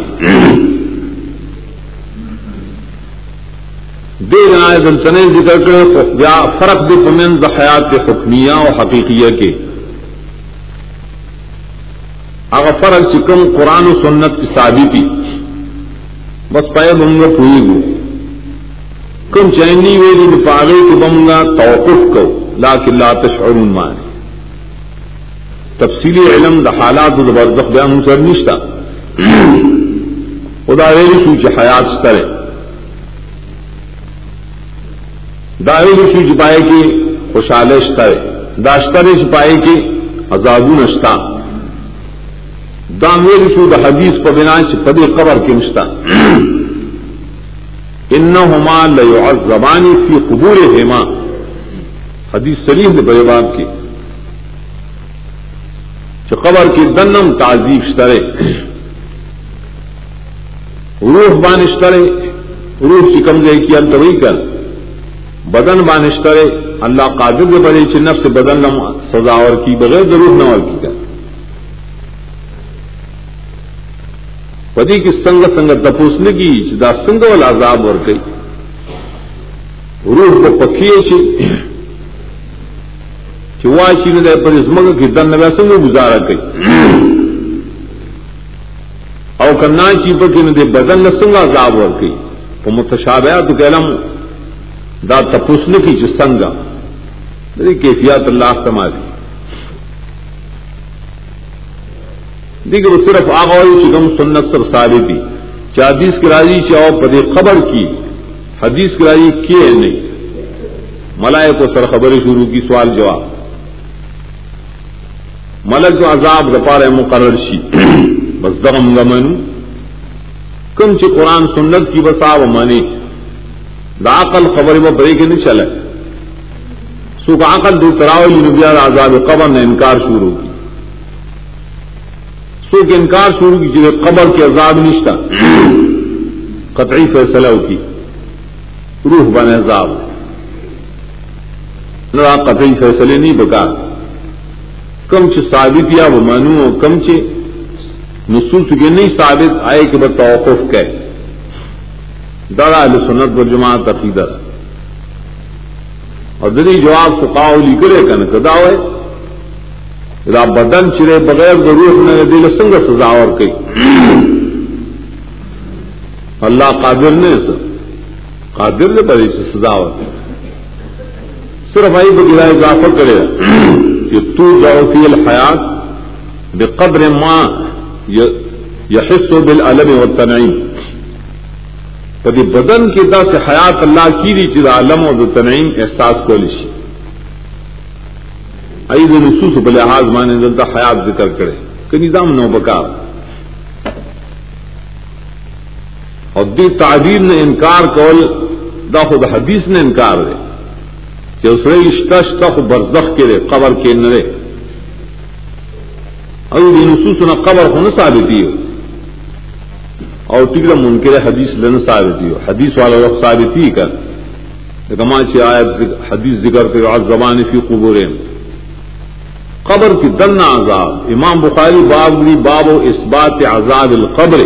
دے جنائے دلچنے ذکر کرے فرق دے پمن حیات کے حکمیہ اور حقیقیہ کے۔ اگر فرق چکم قرآن و سنت کی ثابتی. بس پائے بمگا پوئی گو. کم چینی ویلی پاگے کی بمگا توقف کو. لا لا تشعرون مانے تفصیلی علم دا حالات دا برزخ بیان سر نشتا خدا ویلی سوچ حیات سترے. دائر کی چھپائے کی خوشحال اشتر داشتر چھپائے کی عذاب نشتا دامیر شو دا حدیث پا بنا پدی قبر کی نشتا. انہما لیعذبانی فی قبور ہما حدیث سلیم دے بڑے باب کی. جو قبر کی دنم تعذیب شترے. روح بانشترے. روح کی کم گئی کی انتوی کر. بدن بانشترے. اللہ قادر کے بڑے چنف سے بدن نہ سزا اور کی بغیر ضرور نہ کی کر. پتی کی سنگ سنگ تپوسنے کی دا سنگ والا عذاب اور گئی۔ روح کو پکیے چی۔ چوا چی نے دے پر اسمگ کی دن نہ سنگ گزارا گئی۔ او کرنا چی پکی نے دے بدن نہ سنگ عذاب اور گئی۔ تو متشابہ تو کہلم دا تپوس تپوسنے کی جسنگا میری کیفیات اللہ تمہاری۔ دیکھو صرف آگاہی چکم سنت سر سارے بھی چادیس کی راضی چاہو پدے خبر کی۔ حدیث کی راضی کیے نہیں۔ ملائے کو سر خبریں شروع کی سوال جواب۔ ملک جو عذاب رپار مقرر شی۔ بس دغم گمن کم چ قرآن سنت کی بسا و مانی دا عقل خبر وہ بڑی کے نہیں چلے۔ سو کا عقل دو تراوی نبیا آزاد قبر نے انکار شروع کی۔ سو کے انکار شروع کی جیسے قبر کے عذاب نشتا قطعی فیصلہ کی، روح بن حساب نہ قطعی فیصلے نہیں بکا کم چ ثابت یا وہ مانو کم چ نصوص کے نہیں ثابت، آئے کہ بس توقف کہ دڑا سنت و جماعت عقیدہ۔ اور دلی جواب فقاؤ لی کرے کن کدا ہوئے دا بدن چرے بغیر روح نے دل سنگ سزا اور کئی اللہ قادر نے قادر نے بڑی سے سزا ہوتی صرف آئی کو گرا اضافہ کرے کہ تو جاؤ فی الحیات بے قبر ماں یحس و بل علم و تنعیم کبھی بدن کی طرح سے حیات اللہ کی ری چیز عالم و تنعیم احساس کو لشی عید نصوص بلحاظ مانے جنتا حیات ذکر کرے، کہ نظام نو بکار اور دی تعبیر نے انکار کول، دا خود حدیث نے انکار دے، کہ اس نے اشتہ برزخ کے رے قبر کے نرے۔ اور نصوص نہ قبر کو نہ ثابتی ہو۔ اور ٹکڑا منکر حدیث لن ثابتی ہو۔ حدیث والا وقت ثابتی کر۔ کما سے آیت حدیث ذکر کرو آج زبان فی قبور قبر کی دن عذاب۔ امام بخاری باب باب و اس بات عذاب القبر۔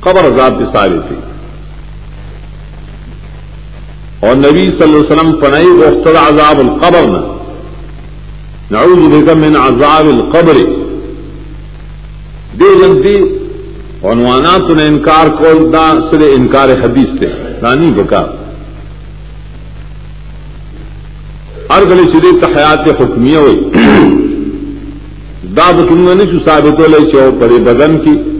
قبر عذاب کی ساری تھی اور نبی صلی اللہ علیہ وسلم پنائی وختر عذاب القبر میں نعوذ بک من عذاب القبر۔ دے جنتی عنوانات نے انکار کو دا سر انکار حدیث تھے رانی بکا۔ ہر گلی سرے حیات حکمیہ ہوئی دا بکنگ نے جو ثابت ہو لے چو پرے بدن کی۔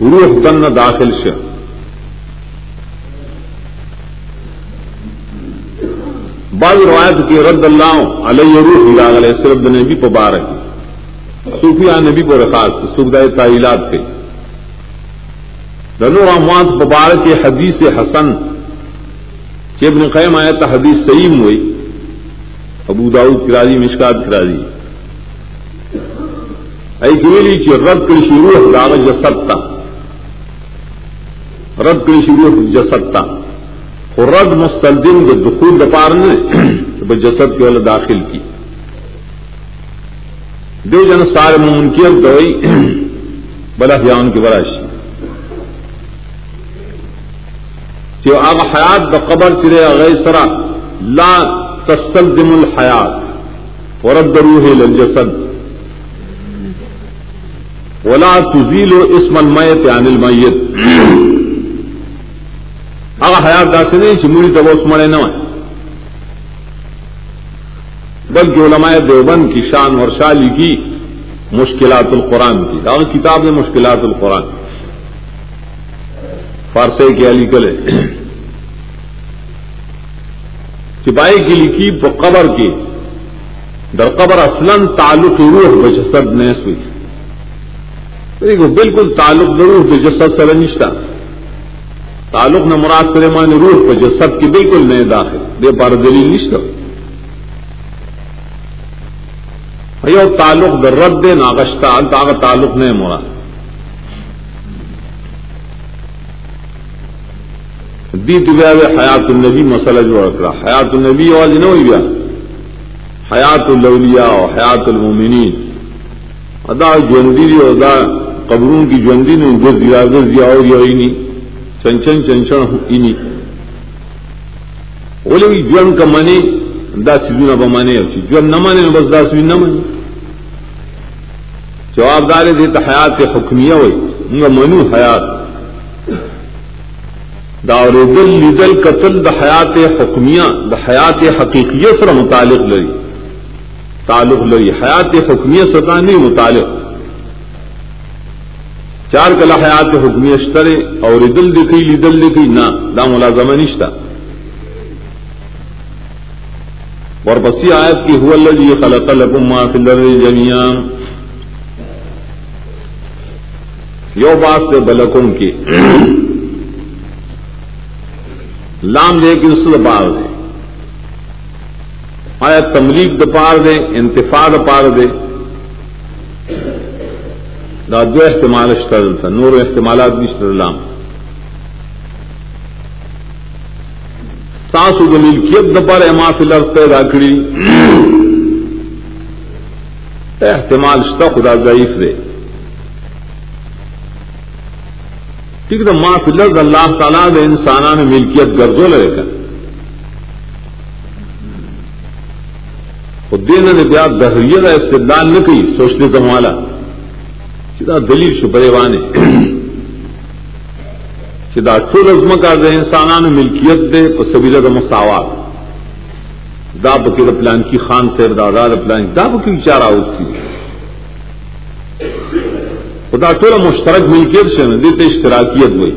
روح تن داخل سے بعض روایت کی رد اللہ علیہ روح علیہ صرف نبی کو بار صوفیہ نبی کو رخاص سکھدائے تعیلات کے۔ رنو اموات مبارک کے حدیث حسن۔ کہ ابن قیم آیا تھا حدیث سعیم ہوئی۔ ابو داؤد کراجی مشکات کراجی ای گویلی چی رد کر شروع داغ جسد تھا رد کری شروع جسد تا۔ رد مستلزم جو دخول دپار نے جسد کے والا داخل کی۔ دو جن سارے ممکن تو بلا ان کی براشی جو اب حیات ب قبر چرے اگئی سرا لا تستلزم الحیات. ورد روح للجسد. ولا تزیل اسم المیت عن المیت. اگر حیات داس نہیں چمڑی تو اس مرے نہ بلکہ علماء دیوبند کی شان اور شالی کی مشکلات القرآن کی اگر کتاب نے مشکلات القرآن. فارسی کے علی کلے سپاہی کی لکھی تو قبر کی۔ در قبر اصلاً تعلق روح بجسد نیس ہوئی۔ بالکل تعلق ضرور بجسد سے رنجتا تعلق نہ مراد سلیمان روح پہ کی بالکل نئے داخل۔ بے بار دلیل نشت تعلق در رد دے ناگشتا تعلق نہیں مراد۔ دیت گیا حیات النبی مسئلہ جو رکھ رہا حیات النبی والی نہ ہوئی گیا. حیات الاولیاء اور حیات المومنین. ادا جوندی ادا قبروں کی جوندی نے گزیا گزیا اور یہ نہیں. چنچن چنچن اینی اولی جون کا منی دا سیدونا با مانے او چی. جون نمانے بس دا سوی نمانی جواب دارے دیتا حیات حکمیہ ہوئی. انگا منو حیات. دا دل لیدل قتل دا حیات حکمیہ، دا حیات حقیقیہ سر متعلق لری۔ تعلق لری، حیات حکمیہ ستا نہیں متعلق۔ چار کلا حیات حکمی اشترے اور دل دکھی لی دکھی نہ دا ملازمہ نشتا۔ اور بسی آیت کی ہو اللہ جی خلق لکم ما فی الارض جميعا یو باس دے بلکم کی۔ لام دے کہ اس پار دے۔ آیا تملیغ دپار دے د پار دے۔ دا دو استعمال اشترل تھا نور استعمالات بھی اشترلام ساس و دلیل کیب دپار اما فی لفظ پیدا کری۔ احتمال شتا خدا ضعیف دے۔ ٹھیک دا ما فی اللہ تعالیٰ د انسانانو ملکیت ګرځول لري خود دین نے بیا دہریہ دا استدلال نہ کی سوچنے زموالا چدا دلیل شو پریوانے چدا ټول ازمکا د انسانانو ملکیت دے په سبیله د مساوات۔ دا بکې د پلان کی خان سیر دادا پلان دا بکې اشاره اوسي خدا ټول مشترک ملکیت شنه دې ته اشتراکیت وایي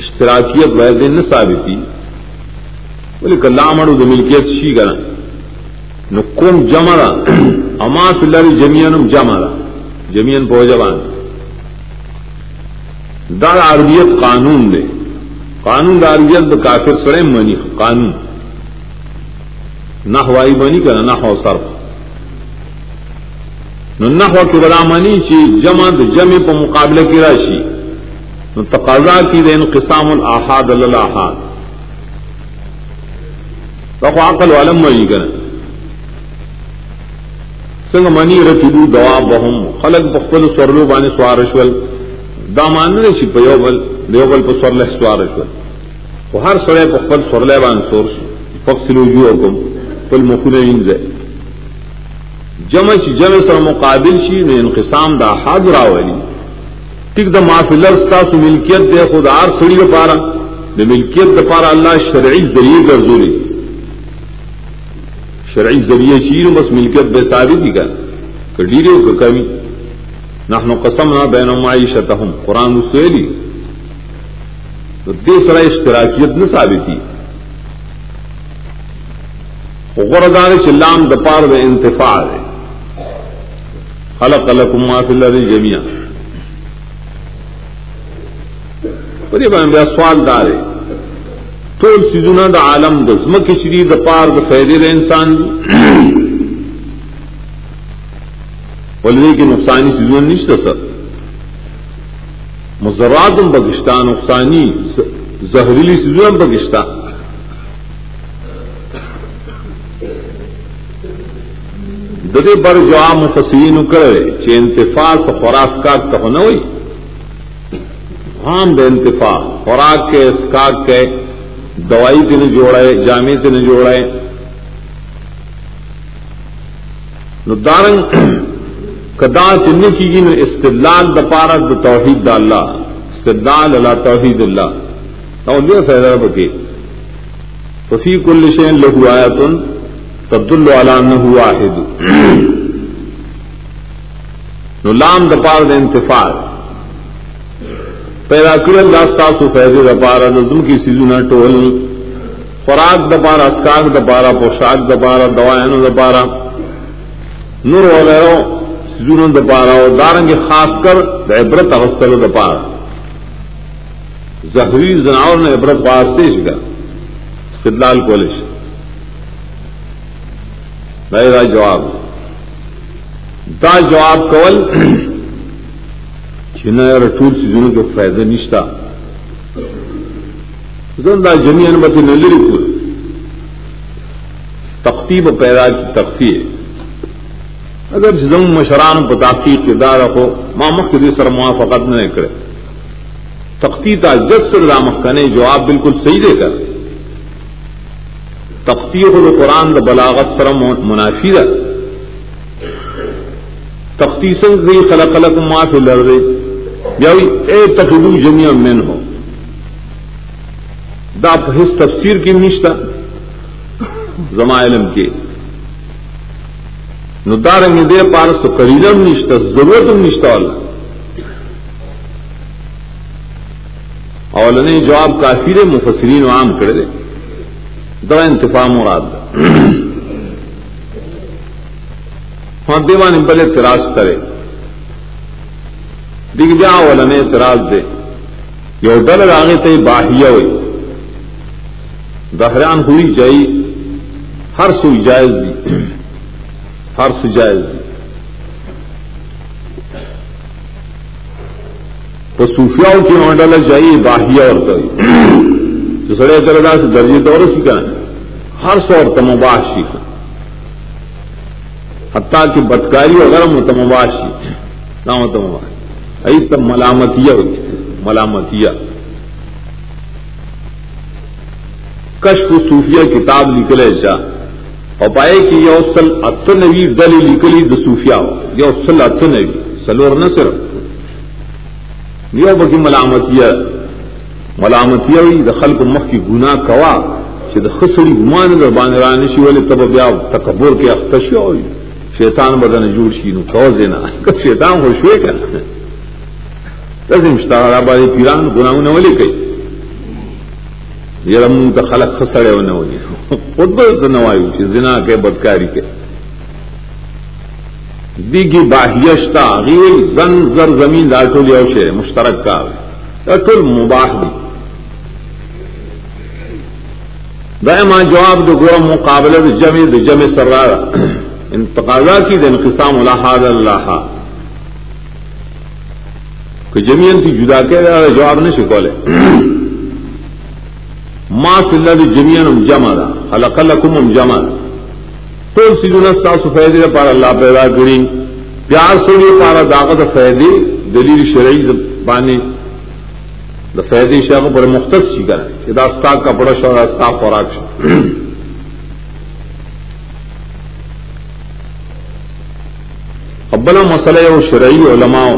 اشتراکیت وہ وای دې نه ثابتي. ولی کلامړو د ملکیت شي ګره نو کوم جمع اما فی الله جميعا جمع را جميعا په جوان دا عربیت قانون دے قانون دا عربیت دا کافر سڑے منی قانون. نہ ہوائی بنی کر نہ ہو صرف. نو نہ ہو کہ چی جمع دا جمع پا مقابلہ کی راشی نو تقاضا کی دے انقسام الاحاد الاحاد تو عقل والم منی کر سنگ منی رکبو دوا بہم خلق بخبل سورلو بانی سوارشول دا مان نه شي په یو بل دیو بل په سور له سوار شو خو هر سره په خپل سور له باندې سور شي فصلو جوکم خپل مخونه انځه جمع چې جمع سره مقابل شي، نو انقسام دا حاضر راولي. ټیک د مافلر ستاسو ملکیت دی خدار سړي لپاره. د ملکیت لپاره الله شرعي ذریعہ ګرځولي. شرعي ذریعہ شي نو بس ملکیت به ثابت دي کا کډیرو کمی نحن قسمنا بین معیشتهم. قرآن سویلی دے سرا اشتراکیت نہ ثابتی غردان چلام دپار د انتفاع ہے خلق لکم ما فی الارض جميعا پدې باندې بیا سوال دار ټول سيزونه د عالم د زمکه شری، د پار، د فائدې د انسان ولدی کی نقصانی چیزوں نشت سر. مزرات بگشتہ نقصانی زہریلی چیزوں بگشتہ ددے بر جو عام مفسرین کرے چھ انتفاع خوراک کا کہ نہ ہوئی. عام دے انتفاع خوراک کے، اسکاک کے، دوائی تین جوڑے جامع تین جوڑے دارنگ کدا چن کی گی نو استدلال دپارا د توحید دا اللہ. استدلال اللہ، توحید اللہ. توجہ فیضا بکے ففی کل شین لہو آیتن. تبدل علی انه واحد. نو لام دپار د انتفاع پیدا کړل دا تاسو فیض دپارا نظم کی سیزونه ټول خوراک دپارا اسکاک دپارا پوشاک دپارا دوائنو دپارا نور وغیرہ سجون دپارا اور دارنگ خاص کر عبرت اوسل دپار زہری زناور نے عبرت واسطے کا استدلال کالج میرا جواب۔ دا جواب کول چن ٹول سیزنوں کے فائدے نشتا۔ زندہ جمی انمتی نلری پور۔ تختی پیدا کی تختی ہے اگر زم مشران په تحقیق کې دار کو ما مخ دې سره موافقت نه کړې تختی تا جد سر را مخکنه جواب بالکل صحیح دے کر۔ تختی خود قرآن بلاغت سره منافی ده تختی څنګه خلق خلق ما فی الارض. یا اے تخلو جميعا من ہو دا په تفسیر کې نشتا زما علم کې نو دارنګ دې پار سو کریدم نشته ضرورت هم نشته جواب کافی دے، مفسرین عام کړی دی دا انتفاع مراد ہاں دیوان بل اعتراض کرے۔ دیکھ، بیا اولنې اعتراض دے۔ یو ډل راغی ته باهیه وي دهران ہوئی جائی۔ ہر سو جائز دی۔ ہر سجائز تو صوفیاؤں کی ہاں، ماڈل چاہیے باہیا اور کوئی تو سڑے کردا سے درجے دور سی کریں ہر سور تمباشی کا۔ حتیٰ کی بدکاری وغیرہ متمباشی نہ متمباش ای تب ملامتیا ہوئی۔ ملامتیا کشف صوفیہ کتاب نکلے چا اور پائے کہ یہ اصل اتنوی دلی نکلی د صوفیہ ہو۔ یہ اصل اتنوی۔ سلور نہ صرف۔ یہ بکی ملامتیا ملامتیا ہوئی دخل کو مخ کی گنا کوا، چې د خسړي ګمان د باندې رانه شي، ولې تب بیا تکبر کې اختشي او شیطان بدن جوړ شي، نو کو زینا. که شیطان هو شوي کنه لازم شتاغه باندې پیران ګناونه ولې کوي؟ یرم ته خلق خسړې ونه ولې خود به نوایو چې زنا کې بدکاری کې دیگی باہیشتا غیل زن زر زمین دا ٹول یو شے مشترک کا ٹول مباح دی دائما جواب دو گورم مقابلہ دو جمع دو جمع سرارا ان تقاضا کی دن قسام الحاد اللہ کہ جمعین کی جدا کے جواب نے شکولے۔ ما فی اللہ دو جمعین ام جمع دا۔ خلق لکم ام جمع دا۔ ٹول سی جو نستا سفیدی دا پار اللہ پیدا کری۔ پیار سوڑی پارا داغت فیدی۔ دلیل شرعی دا بانی دا فیدی شیخ پر مختص شی کرے کہ دا استا کپڑا شو دا استا خوراک شو ابلا مسئلہ و شرعی علماء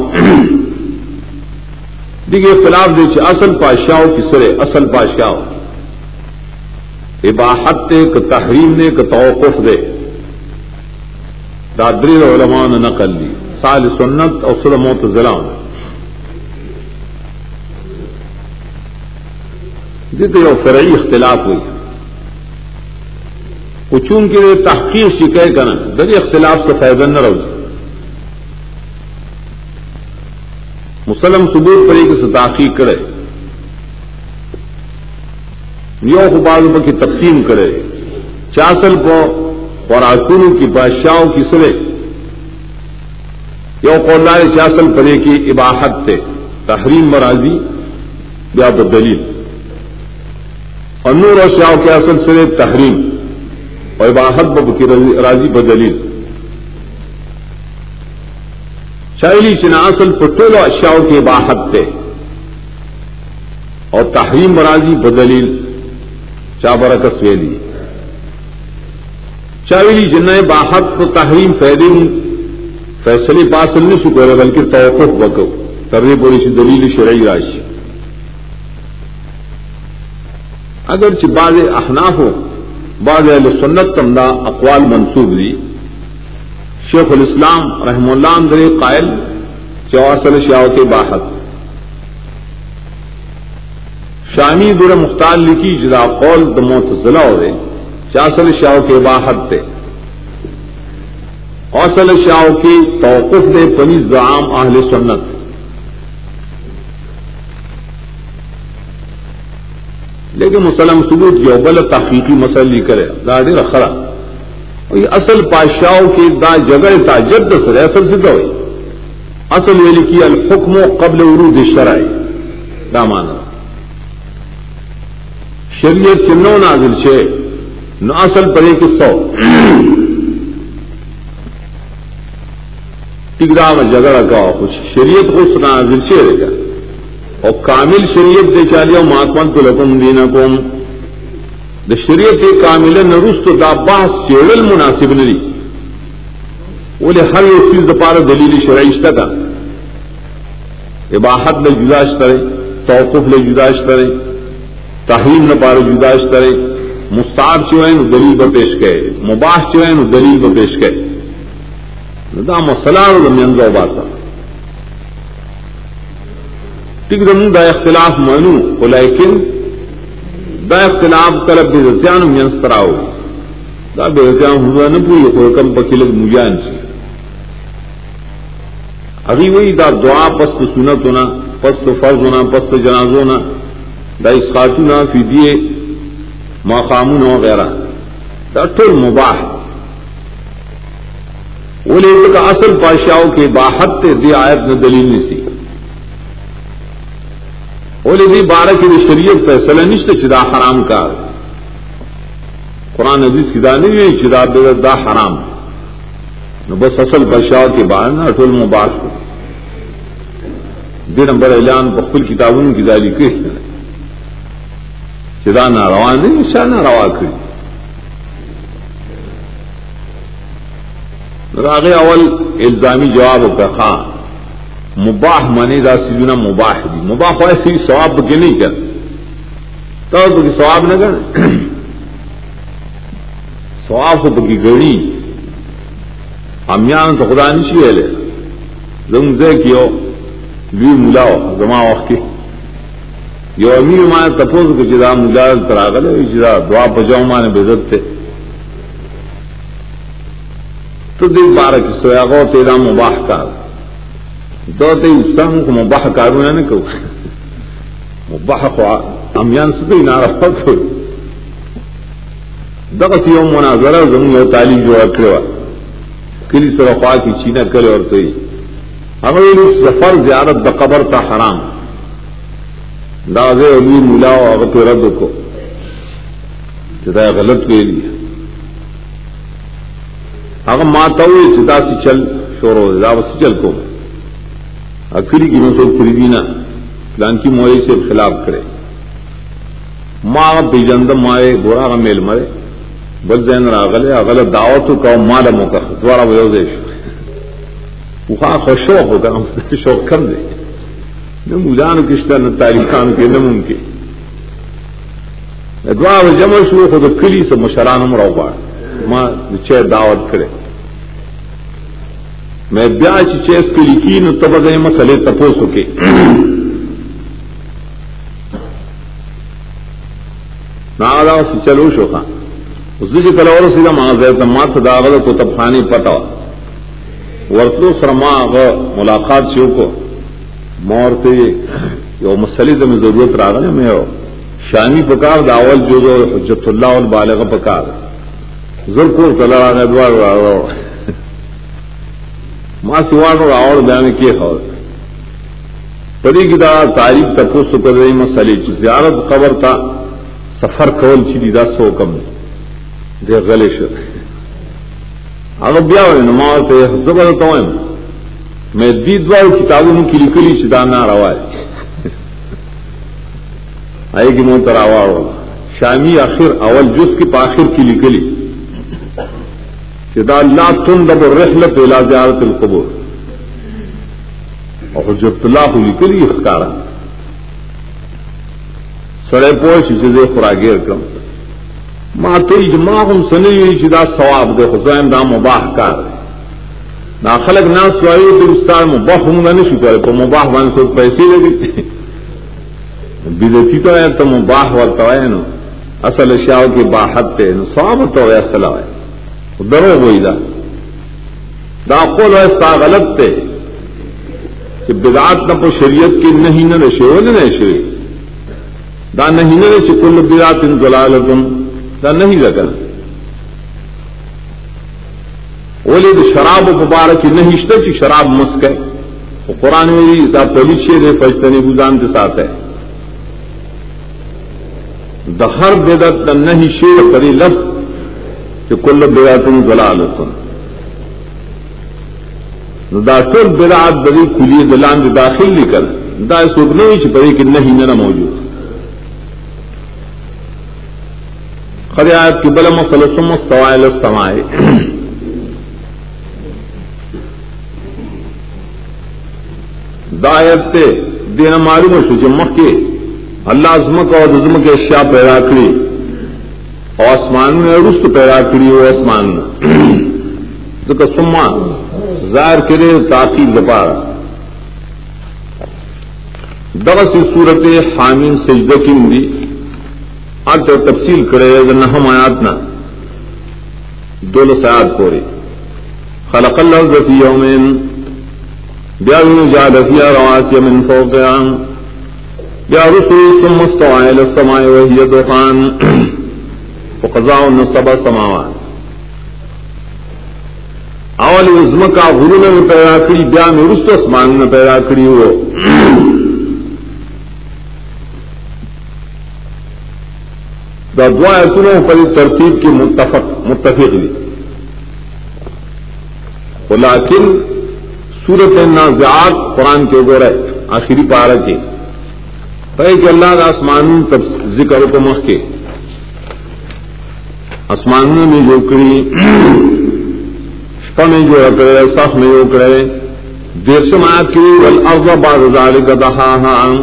دیکھ اختلاف دے چھ اصل پاشاؤ کی سرے، اصل پاشاؤ اباحت تے کہ تحریم دے، کہ توقف دے۔ دادری علماء نے نقل دی۔ سال سنت اور سر موت ضلع جیتے وہ فرعی اختلاف ہوئی. کچون کے لیے تحقیق شکایت کرنا دری اختلاف سے فیضن نہ رہو مسلم ثبوت طریقے سے تحقیق کرے. یو خبازوں کی تقسیم کرے. چاسل کو اور آکونوں کی بادشاہوں کی سرے یو قولار چاسل پرے کی اباحت تھے تحریم مرازی یا دلیل. اور نور اور شاہ کے اصل سرے تحریم اور اباحت بب کی راضی بدلیل شاعری چنا اصل پٹول اشیاء کے اباحت تھے اور تحریم مرازی بدلیل چابرکس ویلی چاویلی جن باحت کو تحریم فیدن فیصلے پاس نہیں شکر بلکہ توقف بکو۔ کرنے پوری سی دلیل شرعی راشی۔ اگر چ بعض احناف ہو بعض اہل سنت تمدا اقوال منصوب دی۔ شیخ الاسلام رحم اللہ اندر قائل چواصل شاہ کے باحت شامی در مختار لکھی جدا قول دموت ضلع ہو رہے چاسل شاہ کے باہر تھے اوسل شاہ کی توقف دے پنی زعام اہل سنت۔ لیکن مسلم ثبوت جو بل تحقیقی مسئلہ کرے دا داڑی رخرا یہ اصل پاشاؤ کی دا جگہ تا جد سر اصل سے ہوئی۔ اصل یہ لکھی الحکم قبل عروج شرائع دامان شریعت کنو نازل چھے۔ نو اصل پڑے کہ سو۔ ٹکڑا میں جگڑا کا کچھ شریعت کو سنا دلچے رہے گا۔ اور کامل شریعت دے چالیا مہاتما کو لکم دینا کوم دا شریعت کامل نروس تو دا باس چیڑل مناسب نہیں بولے ہر ایک چیز پار دلیل شرائشتہ کا اباحت میں جداش کرے توقف لے جداش کرے تحریم نہ پارے جداش کرے مستار جو دلیل پر پیش گئے مباح جو دلیل پر پیش گئے دا مسئلہ منزا باسا۔ ٹک دم دا اختلاف مانو لیکن دا اختلاف طلب بے رسیان منسترا ہو دا بے رسیان ہوا نہ پوری حکم پکیلت مجان سی ابھی وہی دا دعا پست سنت ہونا پست فرض ہونا پست جناز ہونا دا اس خاتون فی دیے مقامون وغیرہ دا ٹول مباح۔ وہ لے کا اصل بادشاہوں کے باحت دی آیت نے دلیل نہیں سی اولی دی بارہ کی شریعت فیصلہ نشتے چدا حرام کار. قرآن عزیز کی دا نہیں ہوئی چدا دے دا حرام. نو بس اصل بشاو کے بعد نا اٹول مباش کو. دے نمبر اعلان بخل کتابوں کی داری کے چدا نہ روا نہیں شاہ نہ روا کری راغ اول الزامی جواب کا خان. مباح منی دا سیدنا مباح دی. مباح ہوئے سی ثواب کے نہیں کر تو ثواب نہ کر. ثواب کو کی گڑی. امیان تو خدا نہیں ہے لے. زم دے کیو. لوی ملاو زما وقت کی. یو امیر مانے تپوز کو جدا ملا تراغل ہے جدا دعا بجاؤ مانے بےزت تھے تو دیکھ بارہ کی سویا گو تیرا مباح کار. دو تے اسلام کو مباح کارو نہ کہ مباح کو امیان سے نہ رہا کو دغه یو مناظره زموږ یو تعلیم جوړ کړو کلی سره خوا کی چینه کړي ورته هغه سفر زیارت د قبر ته حرام. دا زه علی مولا او هغه رد کو چې دا غلط ویلی هغه ما ته وی چې دا چل شروع دا وسی چل کو اکری کی نسو فریدینا پلان کی موئی سے خلاف کرے۔ ماں پیجند مائے، برا کا میل مرے۔ بل زین راغلے اغل دعوت کا مال موقع دوارا وہ دیش وہاں خوشوق ہوتا ہے شوق کم دے۔ نہ مجان کشتہ، نہ تاریخان کے، نہ ممکن۔ دوار جمع شروع ہو، تو کلی سے مشران مرو بار ماں چھ دعوت کرے۔ میں بیا چیز کے لکھی نو تب گئے مسئلے تپو سکے نادا سے چلو شو اس نے کل اور سیدھا ماں مات داغل کو تب خانے پتا۔ ورتلو سرما ملاقات شو کو۔ مور سے یو مسئلے سے میں ضرورت رہا گا میں شامی پکار داول جو حجت اللہ اور بالغ پکار ضرور کو کلا دوار ماں سواڑ اور بیان کے خور پری کی دا تاریخ تپوس کر رہی مسئلے چی زیارت قبر تا سفر کول چی دی دا سو کم دے غلے شد اگر بیا ہوئے نماز تے زبر تو میں دی دوار کتابوں کی لکلی چی دا نہ روائے آئے گی مونتر آوار شامی آخر اول جس کی پاخر کی لکلی. دا اللہ تن دب رحلت الى زیارت القبور. اور حجرت اللہ کو لکلی اخکارا سڑے پوش چیزیں خوراگیر کم۔ ماں تو اجماع ہم سنی ہوئی چیزا ثواب دے حسین دا مباح کار نہ خلق نہ سوائی تو استاد مباح ہوں گا نہیں شکر تو مباح بان سو پیسے لگے بدتی تو ہے تو مباح ورتا ہے نا اصل شاہ کی باحت تے ثواب تو ہے اصل ہے درو ہوئی دا. داخل ایسا غلط تھے کہ بدعات نہ پو شریعت کی نہیں نہ نشے وہ نہ نشے دا نہیں نہ نشے کل بدعات ان ضلالتم دا نہیں لگا اولی دا شراب و مبارک نہیں اشتا چی شراب مسک ہے وہ قرآن میں دا پولیس شیر ہے فجتنی گزان کے ساتھ ہے دا ہر بدت دا نہیں شیر کری لفظ کہ کل براتن ضلالتن دا ټول برات بری کلی دلان د داخل لیکل دا څوک نه چې پرې کې نه نه موجود۔ خریات کی بل مخلص مستوائل السماء دایت تے دین معلوم شو چې مخکې الله عظمت او عظمت کے اشیاء پیدا کړی آسمان میں رست پیدا کری وہ آسمان تو سما، ظاہر کرے تاخیر لپارا دغس صورت حامین سجدہ کی مری آج تو تفصیل کرے نہ ہم آیات نہ۔ دو لسیات پورے۔ خلق اللہ ذفی یومین۔ بیارون جاد فیا رواسی من فوقیان بیارسو ثم مستوائل السماء وحی دخان۔ فقضاء النصب سماوان اول عزم کا غرون میں پیدا کری، بیا میں رست اسمان میں پیدا کری ہو دا دعا سنو پر ترتیب کی متفق متفق دی لیکن سورت نازعات قرآن کے اوپر ہے آخری پارہ کے کہ اللہ کا آسمان ذکر کو مخ کے آسمانوں میں جو کری میں جو کرے صف میں جو کرے، دیر سے کی ارض باز ادارے کا دہا ہاں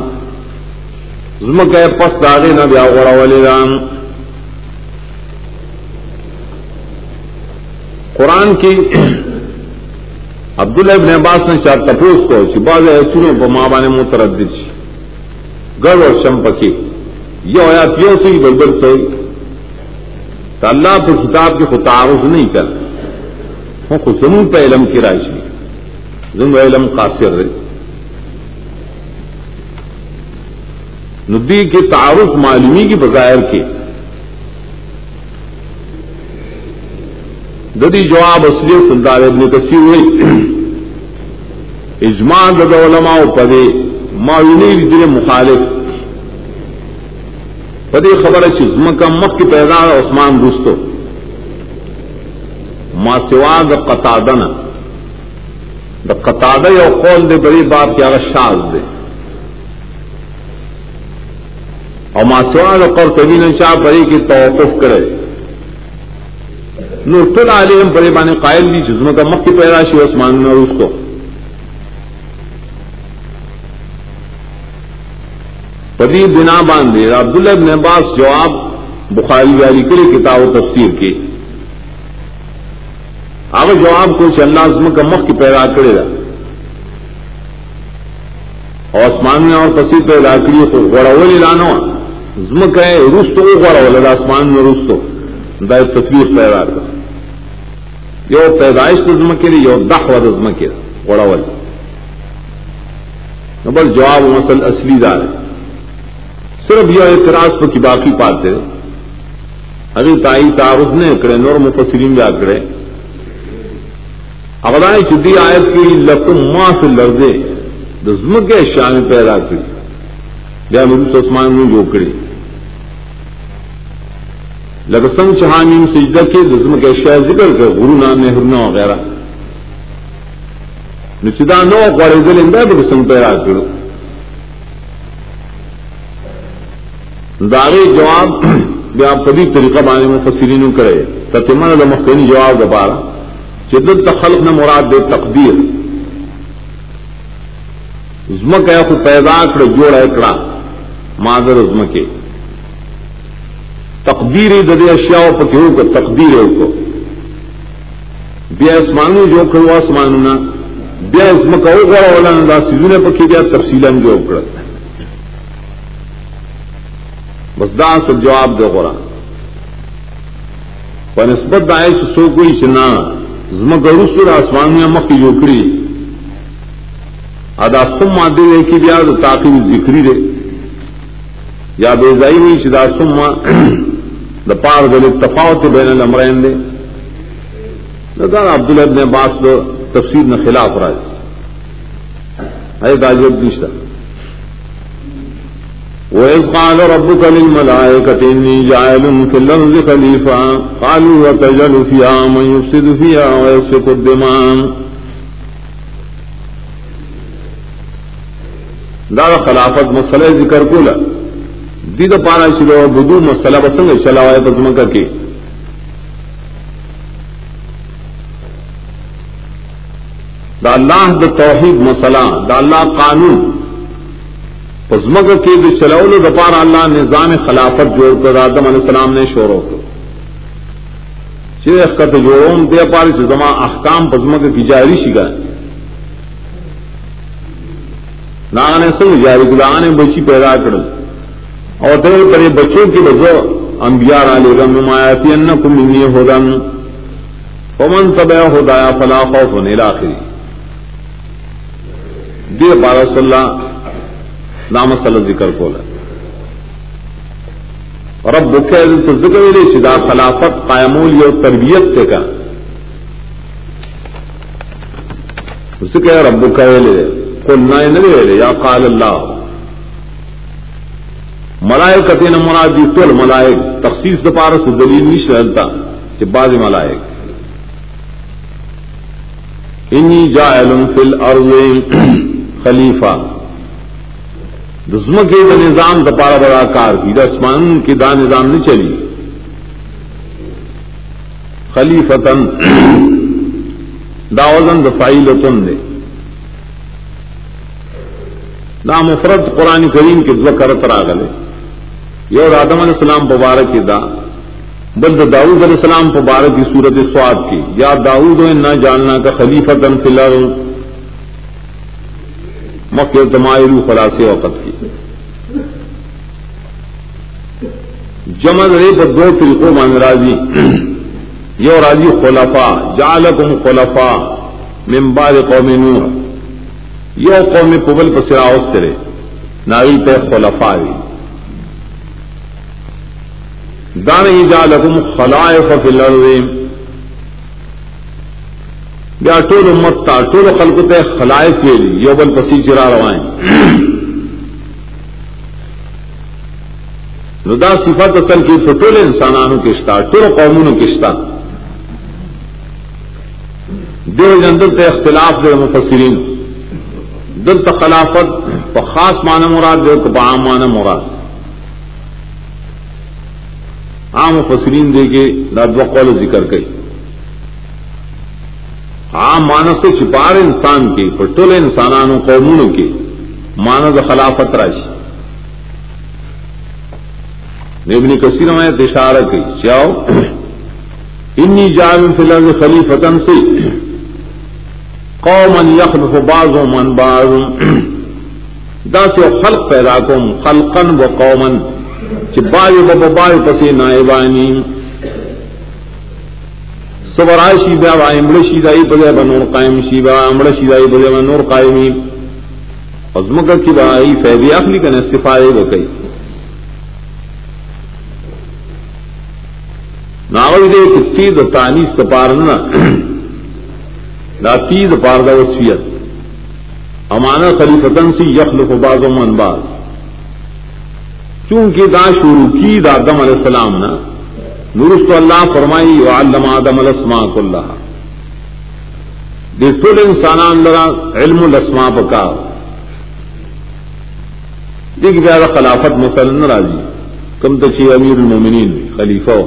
زم پس داغے نہ بیا غڑا والے رام قرآن کی عبداللہ ابن عباس نے چار تپوس کو چپا گئے سنو پا ماں بانے متردد چی۔ گڑ اور شم پکی یہ ہویا پیو سی بلبل سوئی تو اللہ تو کتاب کے خود تعارف نہیں کر وہ ہاں، خود زمین پہ علم کی رائشی زم علم قاصر رہی ندی کے تعارف معلومی کی بظاہر کے۔ ددی جواب اصلی سلطان ابن کثیر ہوئی۔ اجماع دد علماء پدے معلومی دل مخالف پدے خبر ہے چزم کا مک کی پیدا عثمان دوستو ما سوا د قطادن د قطادہ یا قول دے بڑی بات کیا شاز دے اور ما سوا د قول کبھی نہ چاہ پڑی کی توقف کرے نو ٹل عالم بڑے بانے قائل دی جزم کا مک کی پیداشی عثمان نے اس کو پدی بنا باندھے، عبداللہ ابن عباس جواب بخاری والی کے کتاب و تفسیر کی۔ اب جواب کو اللہ عزم کا مخ کی پیدا کرے گا۔ اور آسمان میں اور پسی پیدا کری تو گوڑا وہ لانا۔ زم کہ روس تو وہ گوڑا آسمان میں روس تو دا تصویر پیدا کر۔ یو پیدائش نظم کے لیے، یو دخ و کے گوڑا والی بس جواب مسل اصلی دار ہے۔ صرف یہ اعتراض پر کی باقی پاتے ابھی تائی تعارف نے اکڑے نور مفسرین بھی آکڑے اغدائیں چدی آیت کی لکم ماں سے لرزے دزم کے شان پیدا کی۔ یا میرے سسمان میں جو کڑی لگسنگ چہانی سجدہ کے دزم کے شہ ذکر کر، گرو نام ہرنا وغیرہ۔ نچدا نو اخبار دل اندر لگسنگ پیدا کرو۔ داغے جواب بیا پدی طریقہ بانے میں فصیرین کرے۔ تتمن المخنی جواب دبارا شدت تخلق نہ مراد دے تقدیر۔ عزم کیا کو پیدا کر جوڑ اکڑا مادر عزم کے تقدیر ددے اشیاء پکیو کو تقدیر ہے کو۔ بیا اسمانو جو کرو آسمانونا بیا عزم کا او گڑا والا انداز سیزونے پکی بیا تفصیلا جو کرتا بس دا سے جواب دے غورا۔ نسبت دائش سو کوئی چنا زم گروسر آسمان میں مکھ یوکری ادا سم مادے دے کی بیا تاخیر ذکری دے۔ یا بے زائی ہوئی شدا سم دا پار دل تفاوت بین الامرین دے۔ دا عبداللہ ابن عباس دو تفسیر نہ خلاف راج ہے داجب نشتہ وإذ قال ربك للملائكة إني جاعل في الأرض خليفة قالوا وتجل فيها من يفسد فيها ويسفك الدماء دار خلافت مسئلہ ذکر کولا۔ دید پارا شلو بدو مسئلہ بسنگ شلاوائے بزمکہ کی دا اللہ دا توحید مسئلہ، دا اللہ قانون۔ پزمک کے جو چلول دپار اللہ نظام خلافت جوڑ کر آدم علیہ السلام نے شوروں کو شیخ کا جوڑوں دے پار زما احکام پزمک کی جاری شگا نانے سنگ جاری گلا نے بچی پیدا کر اور تیرے پر بچوں کی وجہ انبیاء علی غم مایاتی ان کم منی ہدن فمن تبع ہدایا فلا خوف الاخری دے پارا صلی اللہ نام صلی ذکر کو رب بکے تو ذکر لے سدا خلافت، قائمول یا تربیت سے کا ذکر رب بکے لے۔ کل نہ لے لے، یا قال اللہ۔ ملائک کتے نہ مراد دی ٹول ملائک۔ تخصیص دپار سے دلیل نہیں شہلتا کہ بعض ملائک۔ انی جائل فی الارض خلیفہ۔ دسم کے دا نظام دپارا بڑا کار کی. دسمان کی دا نظام نہیں چلی. خلیفتن داوزن دفائی دفاعیلتن دے دا مفرد قرآن کریم کے دو کرت راگلے یو آدم علیہ السلام مبارک دا، بل دا داؤد علیہ السلام مبارک کی صورت سواد کی یا داؤد نہ جاننا کا خلیفہ تن فلر مکہ تمایلو خلاص وقت کی۔ جمع رے پر دو فلقوں مان راضی۔ یو راضی خلفا جالکم خلفا ممبار قوم نوح۔ یو قوم پبل پسراؤس کرے۔ ناوی پہ خلفا دی۔ دان جا لکم خلائف فی الارض۔ بیا ٹول امت تا ٹول خلق تے خلائف کے لیے یو بل پسی چرا روائیں ردا صفت اصل کی ٹول انسانانو کشتا ٹول قومونو کشتا دیو جندر تے اختلاف دے مفسرین. دل خلافت خاص معنی مراد دے کو عام معنی مراد. عام فسرین دے کے داد قول ذکر کئی عام مانس سے چھپار انسان کے، پٹول انسانانوں قومونوں کے مانس خلافت راشی۔ ابن کثیر میں اشارہ کی چاؤ انی جام فی الحال خلیفتن سے قومن یخلف بعض من بعض۔ دا سے خلق پیدا کم خلقن و قومن بای بابا بای پسی نائبانی۔ سبرائشی بیا با امڑشی دائی پدے بنور قائم شی با امڑشی دائی پدے بنور قائمی۔ ازمکر کی بائی فیدی اخلی کن استفادے بکئی ناوی دے کہ تید تانیس تپارنا دا تید پار دا وصفیت۔ امانا خلیفتن سی یخلق بعض من بعض۔ چونکہ دا شروع کی دا آدم علیہ السلام نا نورست اللہ فرمائی، وعلم آدم الاسماء کلها دے طول انسانان لرا، علم الاسماء پکا دیکھ بیادہ خلافت مسلن راضی کم تچی امیر المومنین، خلیفہ۔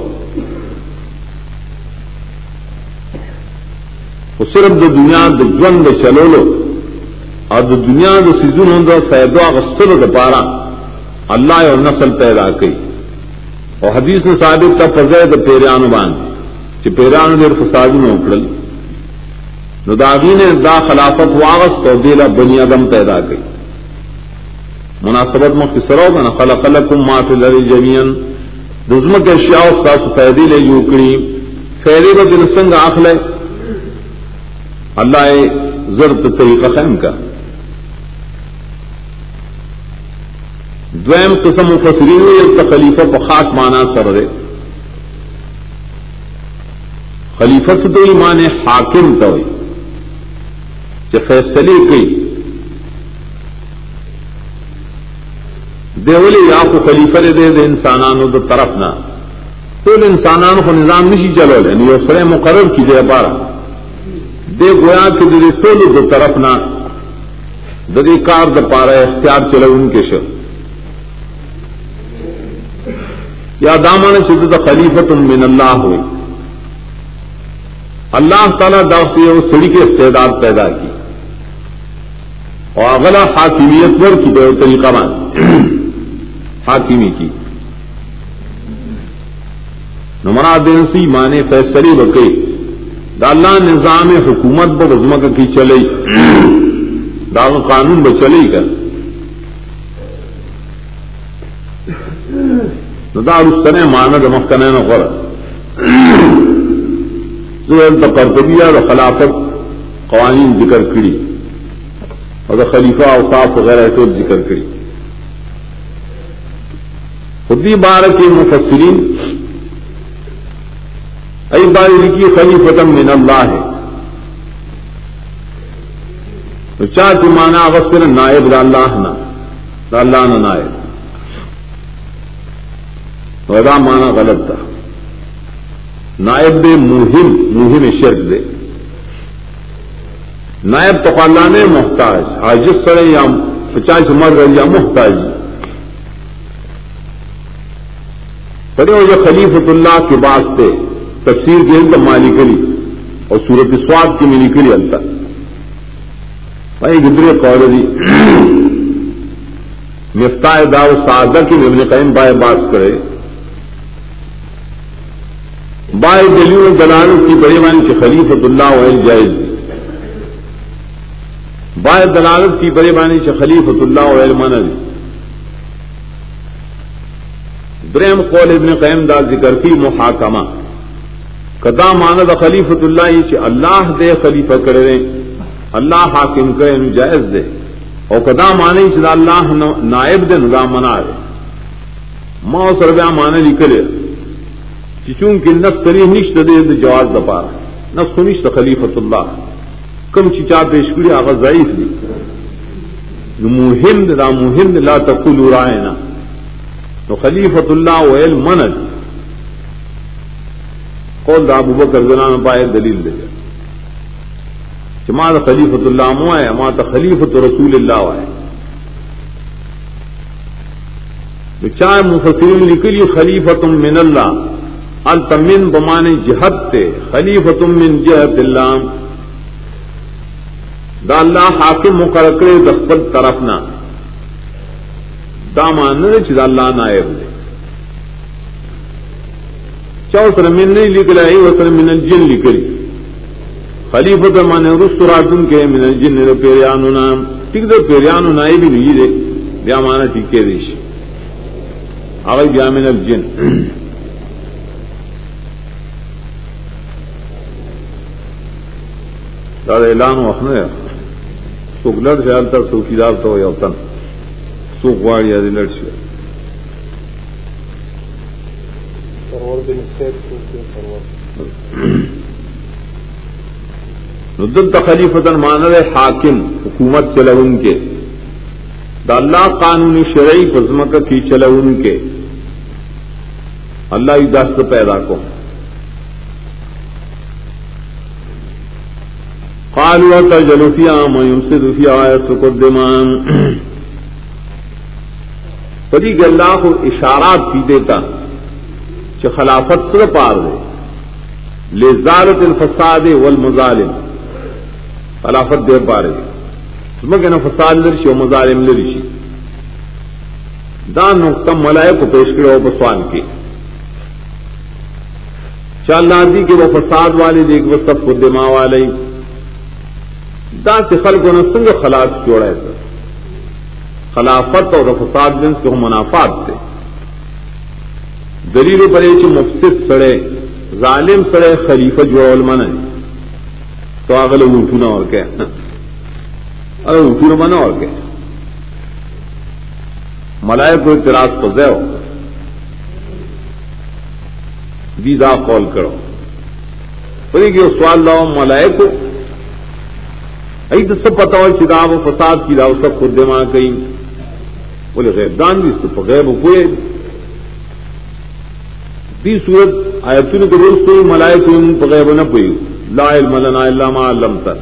وہ صرف دو دنیا دو جون دو چلو لو اور دو دنیا دو سیزن ہوں دو فیدو اغسطر دو پارا۔ اللہ اور نسل پیدا کی اور حدیث نے ثابت کا فضید پیران باندھ کہ پیران دیر فساد میں اکڑل نداغی نے دا خلافت واغس تو دیلا بنیادم پیدا کی مناسبت میں کسرو کا نا خلق لکم ما فی الارض جميعا دزم کے اشیاء خاص فیدی لے جوکڑی فیدی با دل سنگ آخ لے اللہ زرد طریقہ خیم کا۔ دویم قسم مفسرین کا خلیفہ کو خاص مانا سر رہے خلیفہ سے تو ایمان حاکم تو کہ فیصلے کی دیولی یا کو خلیفہ دے دے انسانانو دو طرف نہ تو انسانان کو نظام نہیں چلو لے یعنی نہیں سر مقرر کی دے دے گویا کہ دے تو دو طرف نہ ددی کار د پارا اختیار چلو ان کے شر یا دامان شد خلیفت من اللہ ہوئی. اللہ تعالیٰ دا سے وہ سڑی کے استعداد پیدا کی. اور اگلا حاکمیت پر کی بے طریقہ مان حاکمی کی. نمرا سی مانے فیصلے بکے. دا اللہ نظام حکومت بزمک کی چلے. دا قانون ب چلے کر دا رستنے مانا د مخکنے نہ غور کرتبیا دا خلافت قوانین ذکر کری. اور خلیفہ اوصاف وغیرہ تو ذکر کری. خودی بار کے مفسرین ای بار لکھی خلیفتم من اللہ. ہے تو چاہ مانا وسر نائب دا اللہ نہ اللہ نہ نائب. غدا مانا غلط تھا۔ نائب دے مہم مہم شرک دے۔ نائب تو خاندان محتاج، حاجت سڑے یا پچاس مر رہی یا محتاج۔ پڑے ہو جو خلیفت اللہ کے بعد سے تفسیر کے تو مالی کری اور سورت سواد کی ملی کری التا بھائی گدرے قوری مفتا داؤ سادہ کی ابن قیم بائے باس کرے۔ بائے دلیل دلالت کی بڑی مانی کی خلیفت اللہ وحل جائز دی۔ بائے دلالت کی بڑی مانی سے خلیفت اللہ وحل مانا دی۔ برہم قول ابن قیم دا ذکر کی محاکمہ۔ کدا ماند خلیفت اللہ یہ اللہ دے خلیفہ کرے اللہ حاکم کرے جائز دے۔ اور کدا مانے چ اللہ نائب دے ندا منا رہے ماں سربیا مانے لکھے چون کی نس کری نشت دے دے جواز دپا نس نشت خلیفت اللہ. کم چچا پیش کری آغا ضعیف دی. مہم دا مہم لا تقول رائنا. تو خلیفت اللہ ویل منت قول دا ابو بکر زنان پائے دلیل دے گا ماں خلیفت اللہ مو ہے ماں تو خلیفت رسول اللہ آئے. چار مفسرین نکلی خلیفت من اللہ. التمن بمان جہد تے خلیفت من جہد اللہ۔ دا اللہ حاکم مقرر دخل طرفنا دا مان چ اللہ نائب دے۔ چاو سر من نہیں لکھ لائی وہ سر من الجن لکھ لی خلیفت مانے رس راتن کے من الجن نے پیریانو نام ٹھیک دو پیریانو نائے بھی نہیں دے۔ بیا مانا ٹھیک ٹھیکے دیش۔ آگئی بیا من الجن۔ دادا اعلان وقت سوک لڑ سے حال تک سوکیدار تو یا تن۔ سوک واڑ یا لڑ سے ندل تخلیفت مان حاکم حکومت چلو ان کے۔ دا اللہ قانونی شرعی فضمک کی چلو ان کے۔ اللہ دست پیدا کو۔ قالوا تجلو فيها ما يمسد فيها يسفك الدمان پدی کہ اللہ کو اشارات کی دیتا کہ خلافت سر پار دے. لزالت الفساد والمظالم. خلافت دے پارے. مگر نہ فساد لرشی و مظالم لرشی. دان نقطہ ملائے کو پیش کرو بسوان کے چال نادی کے وہ فساد والے دیکھ وہ سب کو دماغ والے. دا سے خلق نہ سنگ خلاف جوڑے تھے؟ خلافت اور فساد جنس کے منافعات تھے۔ دلیل پڑے چ مفسد سڑے، ظالم سڑے، خلیفہ جو علماء نے۔ تو اگلے اٹھنا اور کیا ارے اٹھنا منا اور کیا ملائے کو اعتراض کو دے۔ ویزا کال کرو۔ بولے کہ سوال لاؤ ملائے کو۔ ای تو سب پتا ہو چدا وہ فساد کی لاؤ سب خود دماغ کہیں۔ بولے غیب دان بھی تو غیب ہوئے دی صورت آیتون کو روز کوئی ملائکون غیب نہ پوئی لا علم لنا الا ما علمتا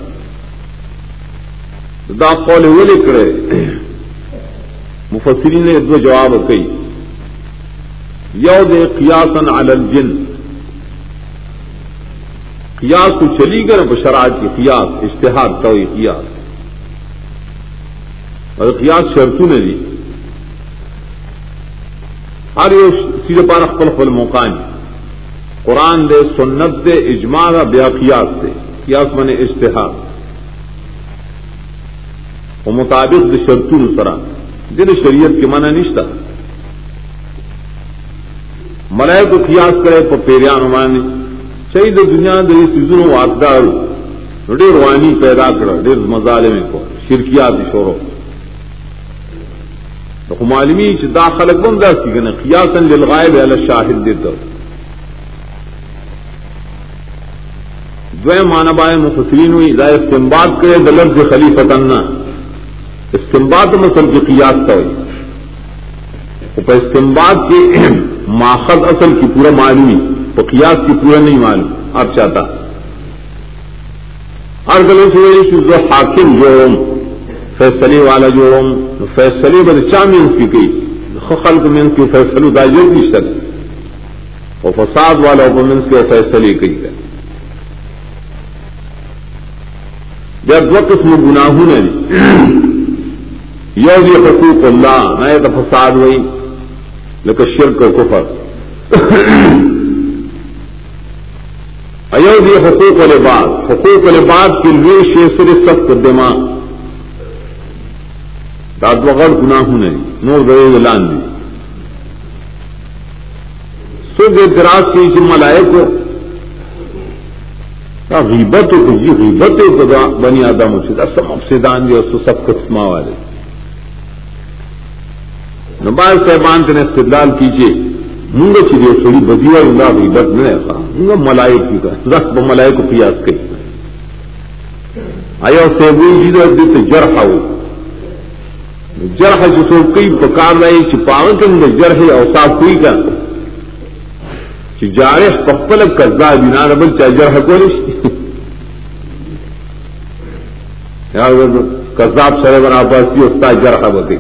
دا قول وہ لکھڑے مفسرین نے دو جواب کئی یو دے قیاسا علی الجن۔ قیاس کو چلی کر بشرات کی قیاس اشتہاد تو قیاس۔ اور قیاس شرطوں نے دی۔ ہر سیدھے پار خپل خپل موقع قرآن دے، سنت دے، اجماع بیا قیاس دے۔ قیاس من اشتہار۔ وہ مطابق دے شرطون سرا۔ دل شریعت کے معنی نشتا ملائے کو قیاس کرے تو پیریان مانے چاہیے تو دنیا دے سیزن واقدار ڈیر وانی پیدا کر ڈیر مزالے میں کو، شرکیات شوروں تو معلومی چې دا خلق بم دا سی کنه قیاسا للغائب علی الشاهد دیتا دویم معنی بائے مفسرین ہوئی، دا استنباط کرے د لفظ خلیفتن استنباط مسل کی قیاس کا ہوئی۔ په استنباط کې ماخذ اصل کی پورا معلومی۔ تو قیاس کی پورا نہیں معلوم اب چاہتا۔ اور گلے سے جو حاکم جو فیصلے والا جو فیصلے بد چامی کی گئی خلق میں ان کی فیصلے داجر بھی سر اور فساد والا وومنس کے فیصلے کئی گئے جب دو قسم گناہوں نے یو حقوق اللہ، نئے تو فساد ہوئی لیکن شرک و کفر۔ ایودھی حقوق الباد حقوق الباد کے لیے شیسر سخت دماغ۔ داد وغیر گناہوں نے، نور گئے لان دی۔ سو اعتراض کی جمع لائے کو غیبت ہو جی غیبت ہو تو بنی آدم سے سب سے دان دی اور سب قسمہ والے۔ نباز صاحبان تین استدلال کیجیے منگا چیزیں تھوڑی بدی اور اللہ غیبت نہیں ہے منگا ملائے کی کا رقب ملائے کو پیاس کے. آیا سے وہ جی تو جرح ہو. جرح جو سو کئی پکار رہے چپاو کے اندر جرح اوساف ہوئی کا جارے پپل قزا بنا ربل چاہے جرح کو کذاب سرے بنا پاس استاد جرح بتے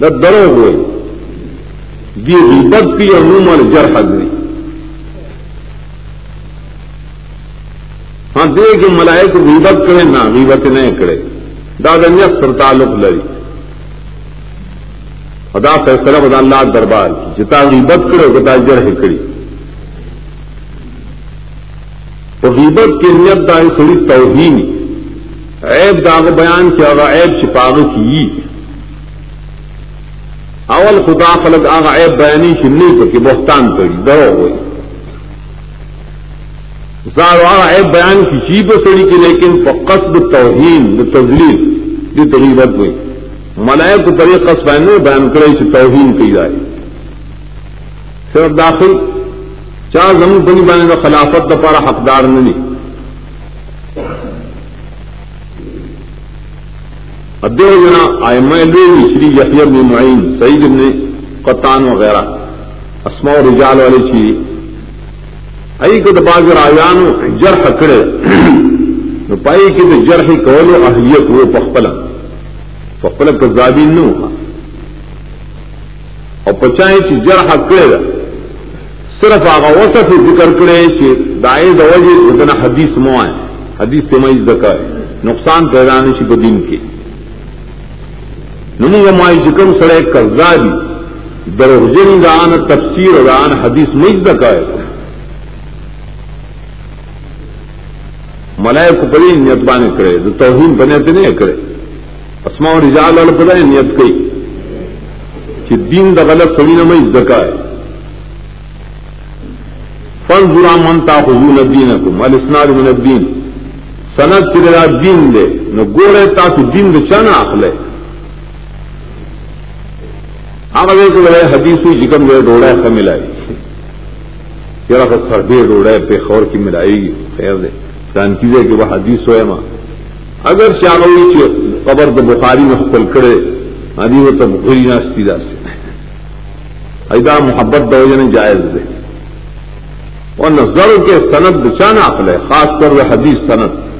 درو ہوئے. دی غیبت کی عموماً جرح دی. ہاں دے کہ ملائے غیبت کرے، نہ غیبت نہیں کرے۔ دادا سر تعلق لڑی ادا فیصلہ بدا اللہ دربار کی، جتا غیبت کرے بتا جرح کڑی تو غیبت کی نیت دا تھوڑی توہین۔ عیب داغ بیان کیا عیب چھپاغ کی۔ اول خدا خلق آگا عیب بیانی چنی کو کہ بہتان کری، درو ہوئی. زار آگا عیب بیان کی چیب سڑی کی لیکن قصد توہین تزلیل دی تغیبت ہوئی. ملائے کو طریق طریقہ بیان بیان کرے سے توہین کی جائے. صرف داخل چار زمین بنی بنے کا خلافت کا پارا حقدار نہیں ادو جنا آئم شری یحیب نے معین، سعید ابن قطان وغیرہ۔ اسما رجال والے چیز ائی کو دباغ آیان جر ہکڑے پائی کی تو جر ہی کولو اہلیت وہ پخپل پخپل کزابین نہ ہوا اور پچائے چی جر ہکڑے صرف آگا وصف ذکر کرے چی دائے دوجی اتنا حدیث موائے حدیث سے میں ذکر نقصان پیدا نہیں سی کو دین کی۔ نمو مائی جکم سڑے کرزاری دروجن دان تفسیر دان حدیث مجد کا ملائے کو پڑی نیت بانے کرے تو توہین بنے تھے نہیں کرے. اسما اور رجال والے پڑا نیت کئی. کہ دین دا غلط سڑی نہ مجد کا ہے فن برا منتا حضور الدین کو مل اسناد من الدین. سند چلے دین دے نہ گوڑے تا تو دین دے چانا آخلے. آگے کو بڑے حدیث ہوئی جکم جو ڈوڑا ہے ملائی۔ تیرا کو سردی ڈوڑا ہے پہ خور کی ملائی۔ خیر دے۔ جان کیجیے کہ وہ حدیث ہوئے ماں۔ اگر چاہ ہوئی قبر ہاں جی، تو بخاری میں پل کرے ادی وہ تو بخری نہ سیدھا سے ایدا محبت دو جنے جائز دے۔ اور نظر کے سند بچانا عقل ہے، خاص کر وہ حدیث سند۔